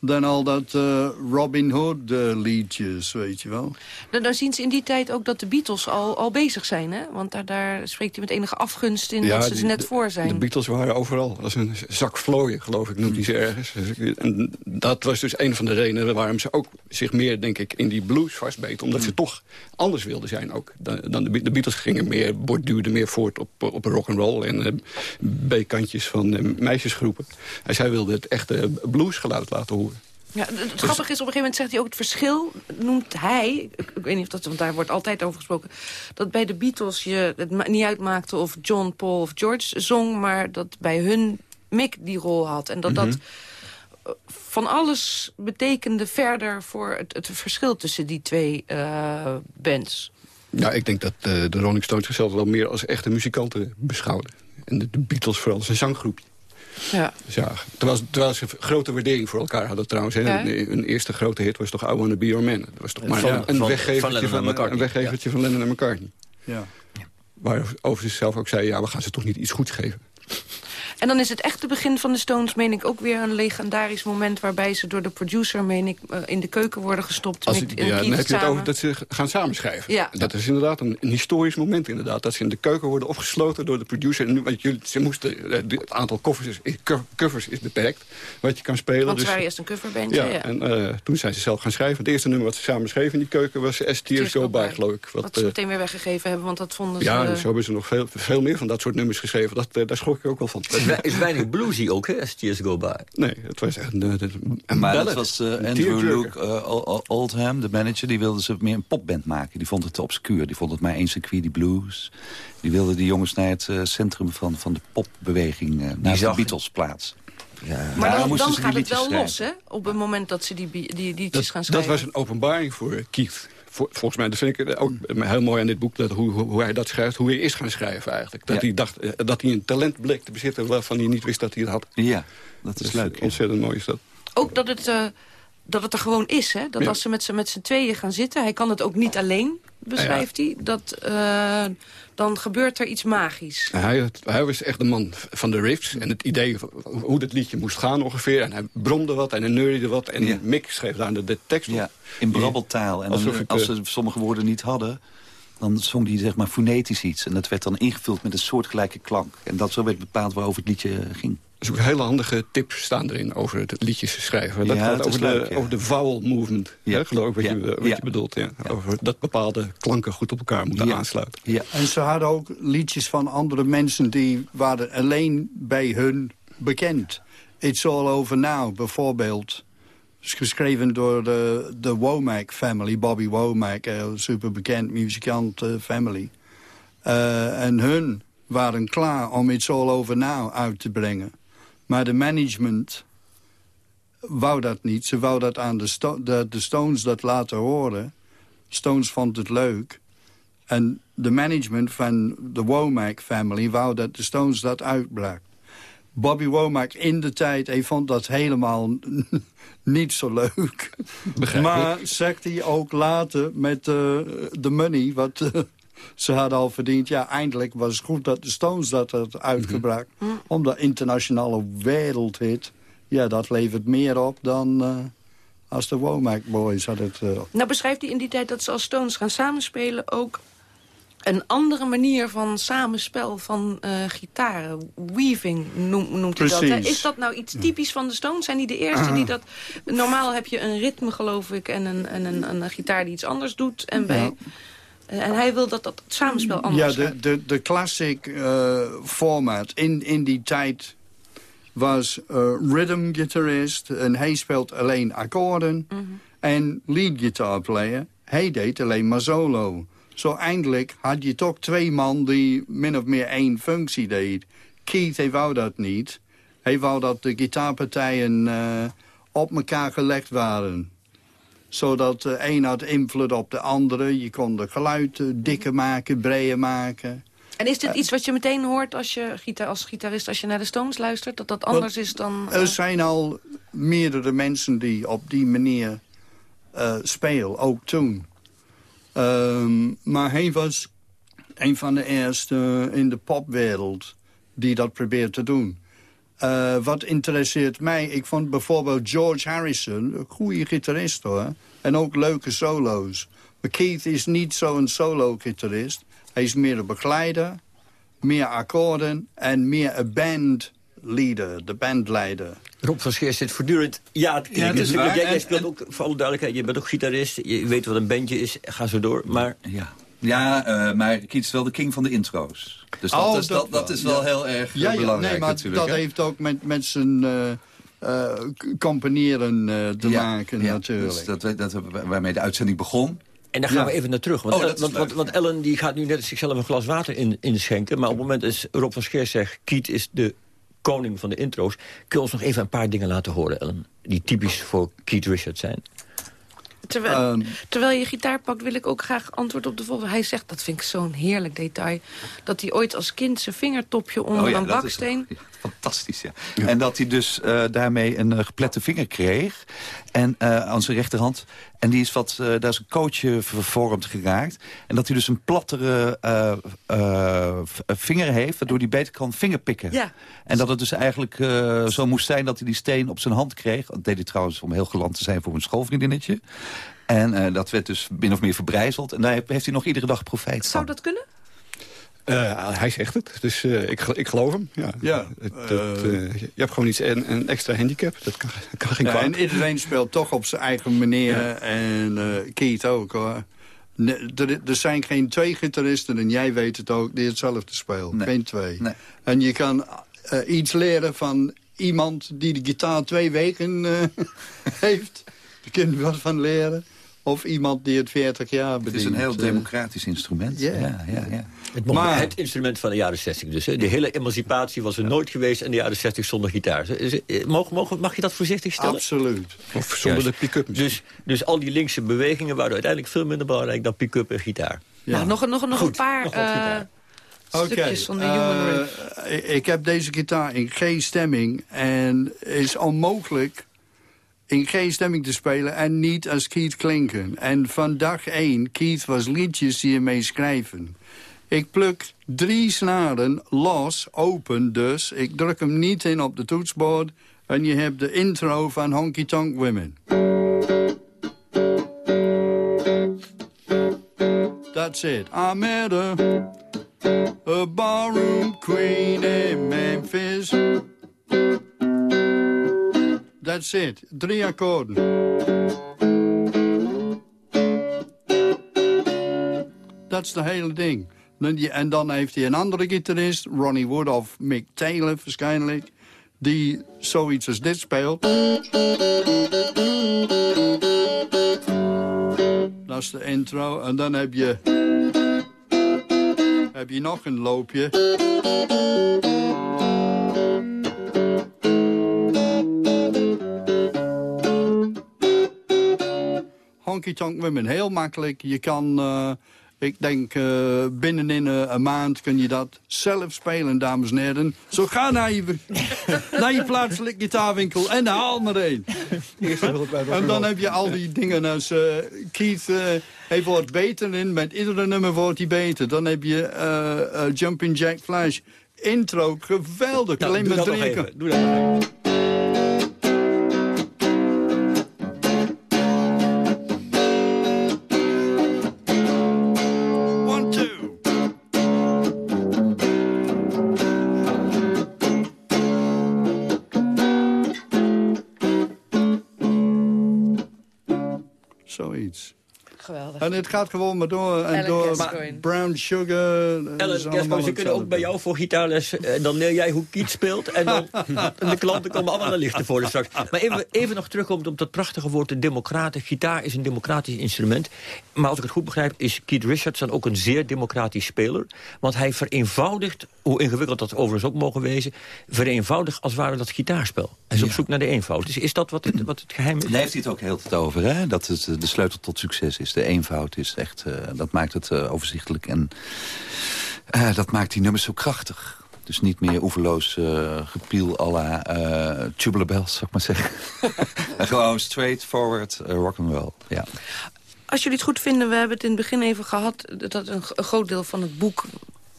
Speaker 6: dan al dat eh, Robin Hood liedjes, weet je wel.
Speaker 3: Dan, dan zien ze in die tijd ook dat de Beatles al, al bezig zijn, hè? Want daar, daar spreekt hij met enige afgunst in dat ze
Speaker 5: die-
Speaker 3: net
Speaker 5: de-
Speaker 3: voor zijn.
Speaker 5: De Beatles waren overal. Als een zak vlooien, geloof ik, noemt hij ze ergens. En dat was dus een van de redenen waarom ze ook zich meer, denk ik, in die blues vastbeten. Omdat ze toch anders wilden zijn ook. Dan, dan de, Be- de Beatles gingen meer, borduurden meer voort op, op rock'n'roll en eh, B-kantjes van eh, meisjesgroepen. En zij wilden het echte bluesgeluid laten horen.
Speaker 3: Ja, het het grappige is, op een gegeven moment zegt hij ook het verschil, noemt hij, ik, ik weet niet of dat, want daar wordt altijd over gesproken, dat bij de Beatles je het niet uitmaakte of John, Paul of George zong, maar dat bij hun Mick die rol had. En dat dat eh, van alles betekende verder voor het, het verschil tussen die twee eh, bands.
Speaker 5: Ja, ik denk dat eh, de Rolling Stones zichzelf wel meer als echte muzikanten beschouwden. En de, de Beatles vooral als een zanggroepje.
Speaker 3: Ja.
Speaker 5: Dus ja, terwijl, terwijl ze grote waardering voor elkaar hadden trouwens. Hè.
Speaker 3: Ja.
Speaker 5: Hun eerste grote hit was toch I Wanna Be Your Man. Dat was toch maar
Speaker 4: Van-
Speaker 5: een, een
Speaker 4: van-
Speaker 5: weggevertje
Speaker 4: van Lennon
Speaker 5: van,
Speaker 4: en McCartney.
Speaker 5: een weggevertje van Lennon en McCartney.
Speaker 6: Ja.
Speaker 5: Waar over zichzelf ook zei, ja, we gaan ze toch niet iets goeds geven.
Speaker 3: En dan is het echte begin van de Stones, meen ik, ook weer een legendarisch moment... waarbij ze door de producer, meen ik, eh, in de keuken worden gestopt.
Speaker 5: Als ik, ja, dan heb je het over dat ze gaan samenschrijven.
Speaker 3: Ja.
Speaker 5: Dat is inderdaad een, een historisch moment inderdaad. Dat ze in de keuken worden opgesloten door de producer. En nu, want jullie, ze moesten, eh, het aantal covers is, covers is beperkt. Wat je kan spelen.
Speaker 3: Want ze
Speaker 5: dus,
Speaker 3: waren eerst een coverbandje,
Speaker 5: ja,
Speaker 3: ja.
Speaker 5: en eh, toen zijn ze zelf gaan schrijven. Het eerste nummer wat ze samen schreven in die keuken was As Tears Go By, geloof ik.
Speaker 3: Wat,
Speaker 5: Wat,
Speaker 3: ze
Speaker 5: eh,
Speaker 3: meteen weer weggegeven hebben, want dat vonden
Speaker 5: ja,
Speaker 3: ze...
Speaker 5: en zo hebben ze nog veel, veel meer van dat soort nummers geschreven. Dat, eh, daar schrok ik ook wel van.
Speaker 4: Is wei- is weinig bluesy ook, hè, as Tears Go By.
Speaker 5: Nee, het was echt een, een, een
Speaker 8: Maar
Speaker 5: ballad.
Speaker 8: dat was eh,
Speaker 5: Een
Speaker 8: Andrew. Luke eh, Ol- Ol- Oldham, de manager... die wilde ze meer een popband maken. Die vond het te obscuur. Die vond het maar één circuit, die blues. Die wilde die jongens naar het eh, centrum van, van de popbeweging... eh naar de Beatles plaatsen.
Speaker 4: Ja.
Speaker 3: Maar
Speaker 8: dan
Speaker 3: dan,
Speaker 8: moesten
Speaker 3: dan
Speaker 8: ze die
Speaker 3: gaat het
Speaker 8: liedjes
Speaker 3: wel los, hè? Op het moment dat ze die, die liedjes
Speaker 5: dat,
Speaker 3: gaan
Speaker 5: dat
Speaker 3: schrijven.
Speaker 5: was een openbaring voor Keith. Volgens mij, dat vind ik ook heel mooi aan dit boek... Dat hoe, hoe, hij dat schrijft, hoe hij is gaan schrijven eigenlijk. Dat,
Speaker 8: Ja.
Speaker 5: hij dacht, eh, dat hij een talent bleek te bezitten... waarvan hij niet wist dat hij het had.
Speaker 8: Ja, dat is
Speaker 5: Dus
Speaker 8: leuk. ja.
Speaker 5: Ontzettend mooi is dat.
Speaker 3: Ook dat het... eh, dat het er gewoon is. Hè? Dat als ze met z'n tweeën gaan zitten... hij kan het ook niet alleen, beschrijft hij... Dat, uh, dan gebeurt er iets magisch.
Speaker 5: Hij, hij, was echt de man van de riffs en het idee hoe dat liedje moest gaan ongeveer. En hij bromde wat en hij neuriede wat. En Mick schreef daar de, de tekst op. Ja,
Speaker 8: in brabbeltaal. En dan, als ze sommige woorden niet hadden dan zong hij zeg maar fonetisch iets. En dat werd dan ingevuld met een soortgelijke klank. En dat zo werd bepaald waarover het liedje ging.
Speaker 5: Dus ook hele handige tips staan erin over het liedjes schrijven. Dat gaat over, de, over de vowel movement, ja. geloof ik wat, je, wat je bedoelt. Ja. Over dat bepaalde klanken goed op elkaar moeten aansluiten.
Speaker 6: Ja. En ze hadden ook liedjes van andere mensen... die waren alleen bij hun bekend. It's All Over Now, bijvoorbeeld is geschreven door de, de Womack family, Bobby Womack, een superbekend muzikant uh, family. Uh, en hun waren klaar om It's All Over Now uit te brengen. Maar de management wou dat niet. Ze wou dat aan de, sto de, de Stones dat laten horen. Stones vond het leuk. En de management van de Womack family wou dat de Stones dat uitbracht. Bobby Womack in de tijd, hij vond dat helemaal niet zo leuk. Maar zegt hij ook later met uh, de money, wat uh, ze hadden al verdiend... ja, eindelijk was het goed dat de Stones dat had uitgebracht. Mm -hmm. Omdat internationale wereldhit, ja, dat levert meer op dan... Uh, als de Womack Boys had het...
Speaker 3: Nou beschrijft hij in die tijd dat ze als Stones gaan samenspelen... ook een andere manier van samenspel van uh, gitaren. Weaving noemt hij dat. Hè? Is dat nou iets typisch van de Stones? Zijn die de eerste die dat... Normaal heb je een ritme, geloof ik, en een, en een, een gitaar die iets anders doet. En, bij, en hij wil dat dat samenspel anders
Speaker 6: Ja, de, de, de classic uh, format in, in die tijd was rhythm guitarist. En hij speelt alleen akkoorden. Mm -hmm. En lead guitar player, hij deed alleen maar solo. Zo eindelijk had je toch twee man die min of meer één functie deed. Keith, hij wou dat niet. Hij wou dat de gitaarpartijen uh, op elkaar gelegd waren. Zodat de een had invloed op de andere. Je kon de geluid dikker maken, breder maken.
Speaker 3: En is dit iets wat je meteen hoort als je als gitarist als je naar de Stones luistert? Dat dat anders is dan...
Speaker 6: Uh... Er zijn al meerdere mensen die op die manier uh, spelen, ook toen. Um, maar hij was een van de eerste in de popwereld die dat probeert te doen. Uh, wat interesseert mij, ik vond bijvoorbeeld George Harrison een goede gitarist hoor. En ook leuke solo's. Maar Keith is niet zo'n solo-gitarist. Hij is meer een begeleider, meer akkoorden en meer een band leader, de bandleider.
Speaker 4: Rob van Scheer zit voortdurend... Ja, ja dat is waar. Jij, jij speelt ook, voor alle duidelijkheid, je bent ook gitarist. Je weet wat een bandje is, ga zo door. Maar...
Speaker 8: Ja, ja uh, maar Kiet is wel de king van de intro's. Dus dat, oh, is, dat, dat, is wel heel erg ja, belangrijk nee, maar
Speaker 6: natuurlijk. Dat heeft ook met, met zijn... Uh, uh, te maken ja, natuurlijk. Dus
Speaker 8: dat, dat, waarmee de uitzending begon.
Speaker 4: En daar gaan we even naar terug. Want, oh, want, want, want, Ellen die gaat nu net zichzelf een glas water in, inschenken. Maar op het moment is Rob van Scheer zegt... Kiet is de koning van de intro's. Kun je ons nog even een paar dingen laten horen, Ellen? Die typisch voor Keith Richards zijn.
Speaker 3: Terwijl, um, terwijl je gitaar pakt, wil ik ook graag antwoord op de volgende. Hij zegt, dat vind ik zo'n heerlijk detail... dat hij ooit als kind zijn vingertopje onder oh ja, een baksteen...
Speaker 8: Is, fantastisch, ja. En dat hij dus uh, daarmee een uh, geplette vinger kreeg. En uh, aan zijn rechterhand. En die is wat, daar is een coachje vervormd geraakt. En dat hij dus een plattere vinger heeft... waardoor hij beter kan vingerpikken.
Speaker 3: Ja.
Speaker 8: En dat het dus eigenlijk zo moest zijn dat hij die steen op zijn hand kreeg. Dat deed hij trouwens om heel geland te zijn voor een schoolvriendinnetje. En dat werd dus min of meer verbrijzeld. En daar heeft hij nog iedere dag profijt
Speaker 3: van. Zou dat kunnen?
Speaker 5: Uh, hij zegt het, dus uh, ik, ik geloof hem. Ja, ja het, uh, je hebt gewoon iets, een, een extra handicap, dat kan, kan geen ja, kwaad.
Speaker 6: En iedereen speelt toch op zijn eigen manier ja. en Keith ook hoor. Nee, er, er, zijn geen twee gitaristen, en jij weet het ook, die hetzelfde spelen. Nee. Geen twee. Nee. En je kan iets leren van iemand die de gitaar twee weken heeft. Daar kun je wat van leren. Of iemand die het 40 jaar bedient.
Speaker 8: Het is een heel democratisch instrument. Yeah. Ja, ja, ja.
Speaker 4: Het, maar, het instrument van de jaren 60 dus. Hè. De hele emancipatie was er nooit geweest in de jaren 60 zonder gitaar. Eh, mogen, mogen, mag je dat voorzichtig stellen?
Speaker 6: Absoluut.
Speaker 5: Of zonder de pick-up.
Speaker 4: Dus, dus al die linkse bewegingen waren uiteindelijk veel minder belangrijk dan pick-up en gitaar.
Speaker 3: Ja. Nou, nog, nog, nog een paar... Nog uh, stukjes van de Human
Speaker 6: uh, Ik heb deze gitaar in G-stemming en is onmogelijk in G-stemming te spelen en niet als Keith klinken. En van dag één, Keith was liedjes die je mee schrijven. Ik pluk drie snaren los, open dus. Ik druk hem niet in op de toetsbord. En je hebt de intro van Honky Tonk Women. That's it. I met a barroom queen in Memphis. That's it. Drie akkoorden. Dat is de hele ding. En dan heeft hij een andere gitarist, Ronnie Wood of Mick Taylor waarschijnlijk... die zoiets als dit speelt. Dat is de intro. En dan heb je... heb je nog een loopje. Honky Tonk Women, heel makkelijk. Je kan... Uh, ik denk, uh, binnenin uh, een maand kun je dat zelf spelen, dames en heren. Zo ga naar je, naar je plaatselijke gitaarwinkel en haal maar één. en dan heb je al die dingen als uh, Keith... hij wordt beter in, met iedere nummer wordt hij beter. Dan heb je Jumping Jack Flash. Intro, geweldig.
Speaker 4: Nou,
Speaker 6: alleen
Speaker 4: doe
Speaker 6: maar
Speaker 4: dat
Speaker 6: drie
Speaker 4: nog even. Doe dat
Speaker 6: En het gaat gewoon maar door. En
Speaker 3: Ellen
Speaker 6: door
Speaker 3: Gascoigne.
Speaker 6: brown sugar. eh,
Speaker 4: Ellen, ze kunnen ook bij jou voor gitaarles. En dan leer jij hoe Kiet speelt. En, dan, en de klanten komen allemaal naar lichten voor straks. Maar even, even nog terug op, dat prachtige woord, de democraten. Gitaar is een democratisch instrument. Maar als ik het goed begrijp, is Keith Richards dan ook een zeer democratisch speler. Want hij vereenvoudigt, hoe ingewikkeld dat overigens ook mogen wezen... vereenvoudigt als het ware dat gitaarspel. Hij is op zoek naar de eenvoud. Dus is dat wat het, wat het geheim is?
Speaker 8: Daar heeft hij het ook heel tijd over, hè? Dat het eh, de sleutel tot succes is. De eenvoud is echt, eh, dat maakt het eh, overzichtelijk. En eh, dat maakt die nummers zo krachtig. Dus niet meer oeverloos eh, gepiel à la eh tubular zou ik maar zeggen. En Gewoon straightforward uh, rock'n'roll, ja.
Speaker 3: Als jullie het goed vinden, we hebben het in het begin even gehad... dat een groot deel van het boek,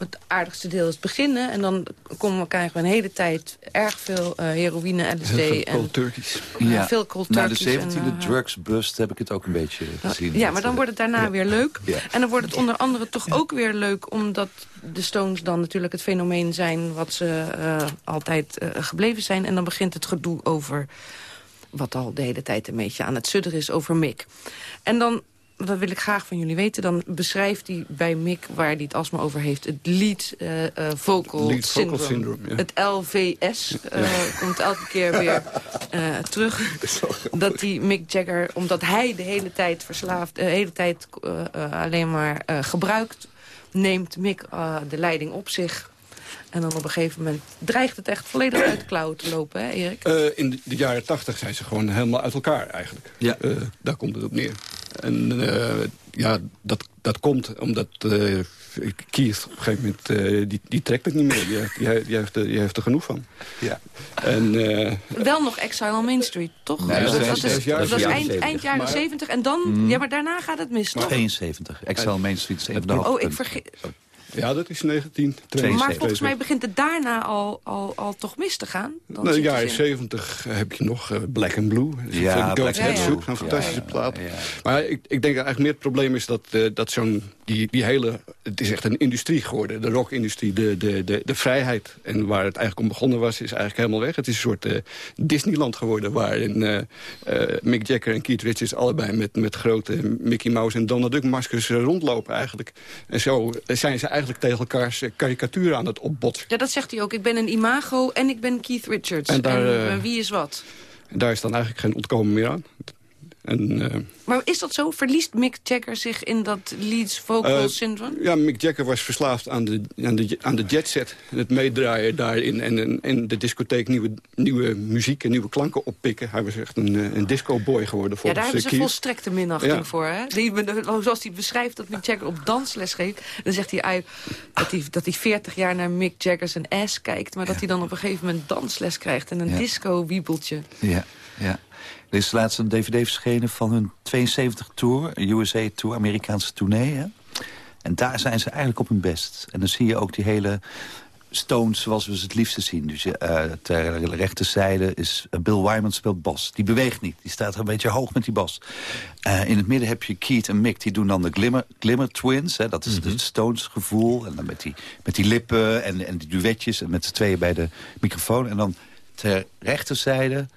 Speaker 3: het aardigste deel is het beginnen... en dan komen we, krijgen we een hele tijd erg veel eh, heroïne, LSD...
Speaker 5: Heel veel
Speaker 3: en
Speaker 5: cold turkeys.
Speaker 3: Ja, veel cold
Speaker 8: Na de
Speaker 3: turkeys en,
Speaker 8: 17e
Speaker 3: eh,
Speaker 8: drugsbust heb ik het ook een beetje gezien.
Speaker 3: Ja, maar dan wordt het daarna
Speaker 8: ja.
Speaker 3: weer leuk.
Speaker 8: Ja.
Speaker 3: En dan wordt het onder andere toch ook weer leuk... omdat de Stones dan natuurlijk het fenomeen zijn... wat ze eh, altijd eh, gebleven zijn. En dan begint het gedoe over... wat al de hele tijd een beetje aan het sudderen is over Mick. En dan, dat wil ik graag van jullie weten... dan beschrijft hij bij Mick, waar hij het alsmaar over heeft... het lead eh, eh, vocal,
Speaker 5: Lead vocal
Speaker 3: syndrome.
Speaker 5: syndrome, ja.
Speaker 3: Het LVS eh, komt elke keer weer eh, terug. Dat die Mick Jagger, omdat hij de hele tijd verslaafd... de hele tijd alleen maar eh, gebruikt... neemt Mick eh, de leiding op zich... En dan op een gegeven moment dreigt het echt volledig uit de klauwen te lopen, hè Erik?
Speaker 5: Eh, in de, de jaren tachtig zijn ze gewoon helemaal uit elkaar eigenlijk.
Speaker 8: Ja.
Speaker 5: Eh, daar komt het op neer. En eh, ja, dat, dat komt omdat eh Keith op een gegeven moment... eh, die, die trekt het niet meer. Die, heeft- die, heeft- die, heeft, er, die heeft er genoeg van.
Speaker 8: Ja.
Speaker 5: En eh,
Speaker 3: Wel nog Exile on Main Street, toch?
Speaker 8: Nee,
Speaker 3: dat,
Speaker 8: dat is
Speaker 3: dat is,
Speaker 5: zeven jaar-
Speaker 3: dat is
Speaker 4: jaren
Speaker 3: eind,
Speaker 4: 70.
Speaker 3: eind jaren
Speaker 5: Maar-
Speaker 3: 70. En dan, ja, maar daarna gaat het mis, toch?
Speaker 8: 72. Excel Main Street is een van de
Speaker 3: Oh, ik vergeet...
Speaker 5: ja, dat is 19...
Speaker 3: Maar volgens mij begint het daarna al, al, al toch mis te gaan. Dan
Speaker 5: Nou, in de
Speaker 3: zit
Speaker 5: jaren
Speaker 3: in.
Speaker 5: 70 heb je nog eh, Black and Blue.
Speaker 8: Ja, Black
Speaker 3: and Blue.
Speaker 5: Soup, zo'n
Speaker 8: Ja,
Speaker 5: fantastische
Speaker 8: ja,
Speaker 5: plaat.
Speaker 8: ja.
Speaker 5: Maar ik, ik denk dat eigenlijk meer het probleem is dat, eh, dat zo'n... Die, die hele... Het is echt een industrie geworden. De rockindustrie, de, de, de, de vrijheid. En waar het eigenlijk om begonnen was, is eigenlijk helemaal weg. Het is een soort eh, Disneyland geworden... waarin eh, eh, Mick Jagger en Keith Richards allebei met, met grote Mickey Mouse en Donald Duck maskers rondlopen eigenlijk. En zo zijn ze eigenlijk tegen elkaars eh, karikatuur aan het opbotsen.
Speaker 3: Ja, dat zegt hij ook. Ik ben een imago en ik ben Keith Richards.
Speaker 5: En daar,
Speaker 3: En,
Speaker 5: eh,
Speaker 3: wie is wat?
Speaker 5: En daar is dan eigenlijk geen ontkomen meer aan. En, eh,
Speaker 3: Maar is dat zo? Verliest Mick Jagger zich in dat leads vocal
Speaker 5: Eh,
Speaker 3: syndrome?
Speaker 5: Ja, Mick Jagger was verslaafd aan de, aan de, aan de jetset. En het meedraaien daarin. En, en, en de discotheek nieuwe, nieuwe muziek en nieuwe klanken oppikken. Hij was echt een, eh, een disco-boy geworden
Speaker 3: Ja,
Speaker 5: volgens
Speaker 3: daar hebben ze
Speaker 5: Keith.
Speaker 3: volstrekte minachting
Speaker 5: Ja.
Speaker 3: voor. Hè? Die, zoals hij beschrijft dat Mick Jagger op dansles geeft... dan zegt hij uit dat hij, dat hij 40 jaar naar Mick Jagger zijn ass kijkt... maar dat hij dan op een gegeven moment dansles krijgt... en een
Speaker 8: Ja.
Speaker 3: disco-wiebeltje.
Speaker 8: Ja. Ja. Er is laatst een dvd verschenen van hun 72-tour, USA-tour, Amerikaanse tournee. Hè? En daar zijn ze eigenlijk op hun best. En dan zie je ook die hele Stones zoals we ze het liefste zien. Dus uh, ter rechterzijde is uh, Bill Wyman speelt bas. Die beweegt niet. Die staat er een beetje hoog met die bas. Uh, in het midden heb je Keith en Mick. Die doen dan de Glimmer, glimmer Twins. Hè, dat is mm -hmm. het Stones gevoel. En dan met die, met die lippen en, en die duetjes. En met z'n tweeën bij de microfoon. En dan ter rechterzijde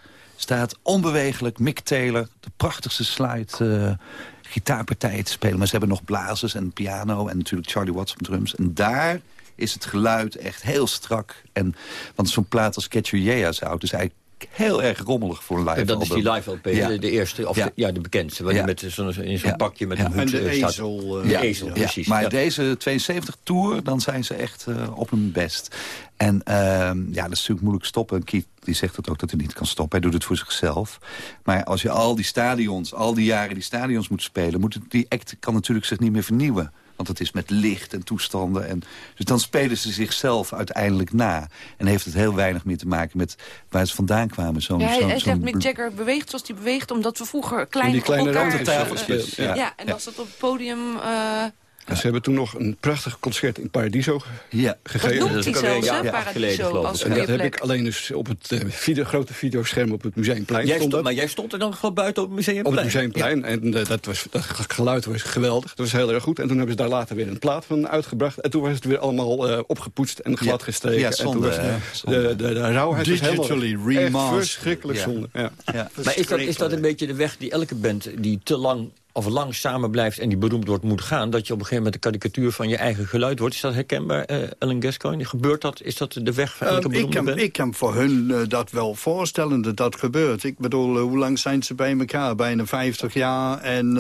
Speaker 8: staat onbewegelijk Mick Taylor. De prachtigste slide gitaarpartij te spelen. Maar ze hebben nog blazers en piano. En natuurlijk Charlie Watts op drums. En daar is het geluid echt heel strak. En, want zo'n plaat als Catch Your Yeah is eigenlijk heel erg rommelig voor een live
Speaker 4: En dat is die live LP, ja. de, de, eerste, of ja. De, ja, de bekendste. Waar ja. met zo'n in zo'n pakje met een hoed
Speaker 6: En de
Speaker 4: staat.
Speaker 6: ezel.
Speaker 4: De ezel, precies.
Speaker 8: Maar deze 72 Tour, dan zijn ze echt uh, op hun best. En uh, ja, dat is natuurlijk moeilijk stoppen. Keith die zegt het ook dat hij niet kan stoppen. Hij doet het voor zichzelf. Maar als je al die stadions, al die jaren die stadions moet spelen... Moet het, die act kan natuurlijk zich niet meer vernieuwen. Want het is met licht en toestanden. En, dus dan spelen ze zichzelf uiteindelijk na. En heeft het heel weinig meer te maken met waar ze vandaan kwamen. Zo
Speaker 3: ja, hij,
Speaker 8: zo,
Speaker 3: hij
Speaker 8: zo
Speaker 3: zegt Mick Jagger beweegt zoals hij beweegt... omdat we vroeger klein
Speaker 5: die kleine
Speaker 3: elkaar...
Speaker 5: randtafeltjes,
Speaker 3: Ja.
Speaker 5: ja.
Speaker 3: en als het op het podium... Uh,
Speaker 5: en ze hebben toen nog een prachtig concert in Paradiso
Speaker 8: ja.
Speaker 5: gegeven.
Speaker 3: Dat noemt hij zelfs, Paradiso, als
Speaker 5: En dat heb ik alleen dus op het uh, video, grote videoscherm op het Museumplein.
Speaker 4: Jij
Speaker 5: stond dat.
Speaker 4: maar jij stond er dan gewoon buiten op het Museumplein?
Speaker 5: Op het Museumplein. Ja. En uh, dat, was, dat geluid was geweldig. Dat was heel erg goed. En toen hebben ze daar later weer een plaat van uitgebracht. En toen was het weer allemaal uh, opgepoetst en glad
Speaker 8: ja.
Speaker 5: gestreken.
Speaker 8: Ja, zonde,
Speaker 5: en toen was de, de, de, de rauwheid was
Speaker 6: Digitally
Speaker 5: helemaal echt
Speaker 6: remastered.
Speaker 5: verschrikkelijk
Speaker 8: Ja.
Speaker 5: zonde. Ja.
Speaker 8: Ja.
Speaker 4: Maar is dat, is dat een beetje de weg die elke band die te lang of lang samen blijft en die beroemd wordt moet gaan... dat je op een gegeven moment de karikatuur van je eigen geluid wordt? Is dat herkenbaar, uh, Ellen Gascoigne? Gebeurt dat? Is dat de weg van elke
Speaker 6: Um, ik,
Speaker 4: beroemde
Speaker 6: kan,
Speaker 4: band?
Speaker 6: ik kan voor hun uh, dat wel voorstellen dat dat gebeurt. Ik bedoel, uh, hoe lang zijn ze bij elkaar? Bijna 50 jaar. En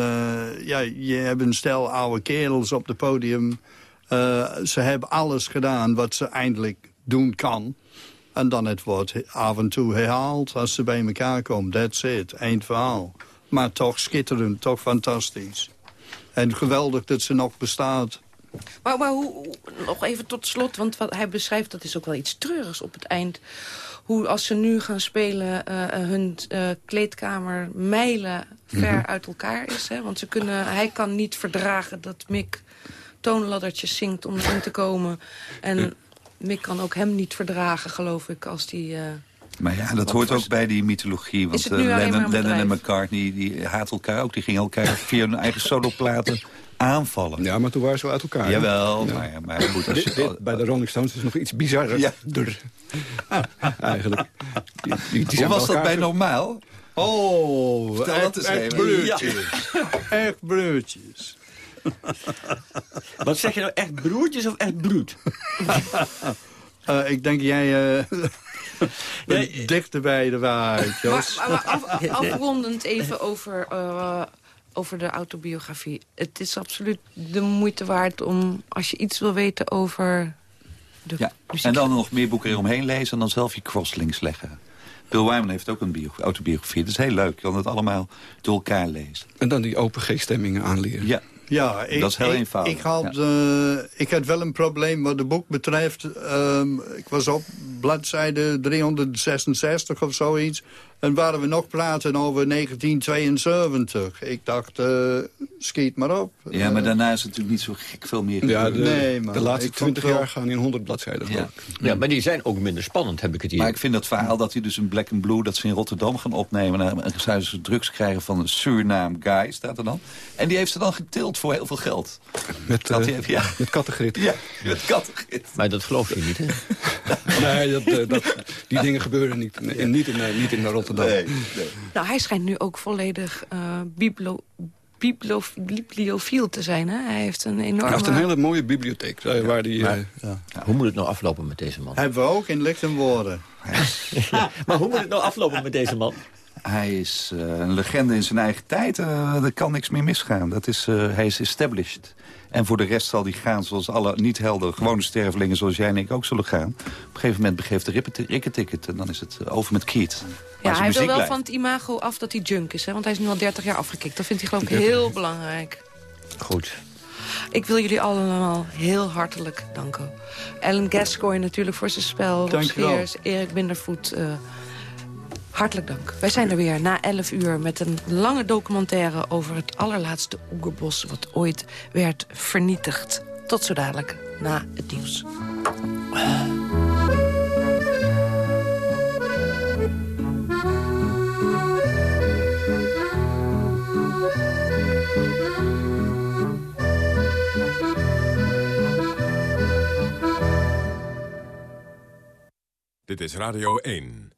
Speaker 6: ja, je hebt een stel oude kerels op het podium. Ze hebben alles gedaan wat ze eindelijk doen kan. En dan het wordt af en toe herhaald als ze bij elkaar komen. That's it, eind verhaal. Maar toch schitterend, toch fantastisch. En geweldig dat ze nog bestaat.
Speaker 3: Maar, maar hoe, nog even tot slot, want wat hij beschrijft... dat is ook wel iets treurigs op het eind. Hoe als ze nu gaan spelen, eh, eh, hun eh, kleedkamer mijlen ver uit elkaar is. Hè? Want ze kunnen, hij kan niet verdragen dat Mick toonladdertjes zingt om erin te komen. En Mick kan ook hem niet verdragen, geloof ik, als die...
Speaker 8: Maar ja, dat hoort ook bij die mythologie. Want eh, Lennon, en? McCartney die haten elkaar ook. Die gingen elkaar via hun eigen soloplaten aanvallen.
Speaker 5: Ja, maar toen waren ze uit elkaar.
Speaker 8: Jawel,
Speaker 5: Ja.
Speaker 8: maar, maar goed. Als
Speaker 5: Dit,
Speaker 8: je,
Speaker 5: dit bij de Rolling Stones is nog iets bizarrer.
Speaker 8: Ja.
Speaker 5: Dur. Eigenlijk. Die, die, die
Speaker 8: Hoe
Speaker 5: zijn
Speaker 8: was dat bij normaal?
Speaker 6: Oh,
Speaker 8: Vertel dat eens
Speaker 6: echt
Speaker 8: even.
Speaker 6: broertjes. Echt broertjes.
Speaker 4: Wat zeg je nou, echt broertjes of echt broed?
Speaker 6: Uh, ik denk jij uh,
Speaker 4: Ja,
Speaker 6: dichter bij de waarheid, Jos.
Speaker 3: Maar, maar af- afrondend even over, eh, over de autobiografie. Het is absoluut de moeite waard om, als je iets wil weten over de
Speaker 8: Ja.
Speaker 3: muziek...
Speaker 8: En dan nog meer boeken eromheen lezen en dan zelf je crosslinks leggen. Bill Wyman heeft ook een bio- autobiografie. Dat is heel leuk. Je kan het allemaal door elkaar lezen.
Speaker 5: En dan die open G-stemmingen aanleren.
Speaker 8: Ja,
Speaker 6: Ja, ik,
Speaker 8: Dat is heel
Speaker 6: ik,
Speaker 8: eenvoudig,
Speaker 6: Ik had, eh, ik had wel een probleem wat de boek betreft. Ehm, ik was op bladzijde 366 of zoiets. En waren we nog praten over 1972. Ik dacht, eh, schiet maar op.
Speaker 8: ja maar daarna is het natuurlijk niet zo gek veel meer
Speaker 5: Ja, de.
Speaker 6: Nee, man.
Speaker 5: de laatste
Speaker 6: Ik vond
Speaker 5: 20
Speaker 6: wel-
Speaker 5: jaar gaan in 100 bladzijden.
Speaker 8: Ja.
Speaker 4: Ja, maar die zijn ook minder spannend, heb ik het hier.
Speaker 8: Maar ik vind dat verhaal dat hij dus een Black and Blue... dat ze in Rotterdam gaan opnemen... en dan zouden ze drugs krijgen van een Suriname guy, staat er dan. En die heeft ze dan getild voor heel veel geld.
Speaker 5: Met,
Speaker 8: Dat
Speaker 5: eh,
Speaker 8: heeft, ja.
Speaker 5: met kattengrit.
Speaker 8: Ja, met kattengit.
Speaker 4: Maar dat geloof je niet, hè?
Speaker 5: Nee, dat, eh, dat, die dingen gebeuren niet, in, niet, in, eh, niet in Rotterdam.
Speaker 8: Nee, nee.
Speaker 3: Nou, hij schijnt nu ook volledig eh biblo, biblo, bibliofiel te zijn. Hè? Hij heeft een enorme...
Speaker 5: Hij heeft een hele mooie bibliotheek. eh, waar die, eh,
Speaker 4: Hoe moet het nou aflopen met deze man?
Speaker 6: Hebben we ook in Lichtenwoorden.
Speaker 4: Maar hoe moet het nou aflopen met deze man?
Speaker 8: Hij is eh, een legende in zijn eigen tijd. Eh, er kan niks meer misgaan. Dat is, eh, hij is established. En voor de rest zal hij gaan zoals alle niet-helder... gewone stervelingen zoals jij en ik ook zullen gaan. Op een gegeven moment begeeft de rikketicket... en dan is het eh, over met Keith. Maar
Speaker 3: Ja, hij wil wel
Speaker 8: blijft.
Speaker 3: van het imago af dat hij junk is. Hè? Want hij is nu al 30 jaar afgekikt. Dat vindt hij geloof ik heel belangrijk.
Speaker 4: Goed.
Speaker 3: Ik wil jullie allemaal heel hartelijk danken. Ellen Gascoigne natuurlijk voor zijn spel. Rob
Speaker 6: Dank je wel.
Speaker 3: Scheers, Erik Bindervoet. eh, Hartelijk dank. Wij zijn er weer na 11 uur met een lange documentaire... over het allerlaatste oegerbos wat ooit werd vernietigd. Tot zo dadelijk, na het nieuws.
Speaker 2: Dit is Radio 1.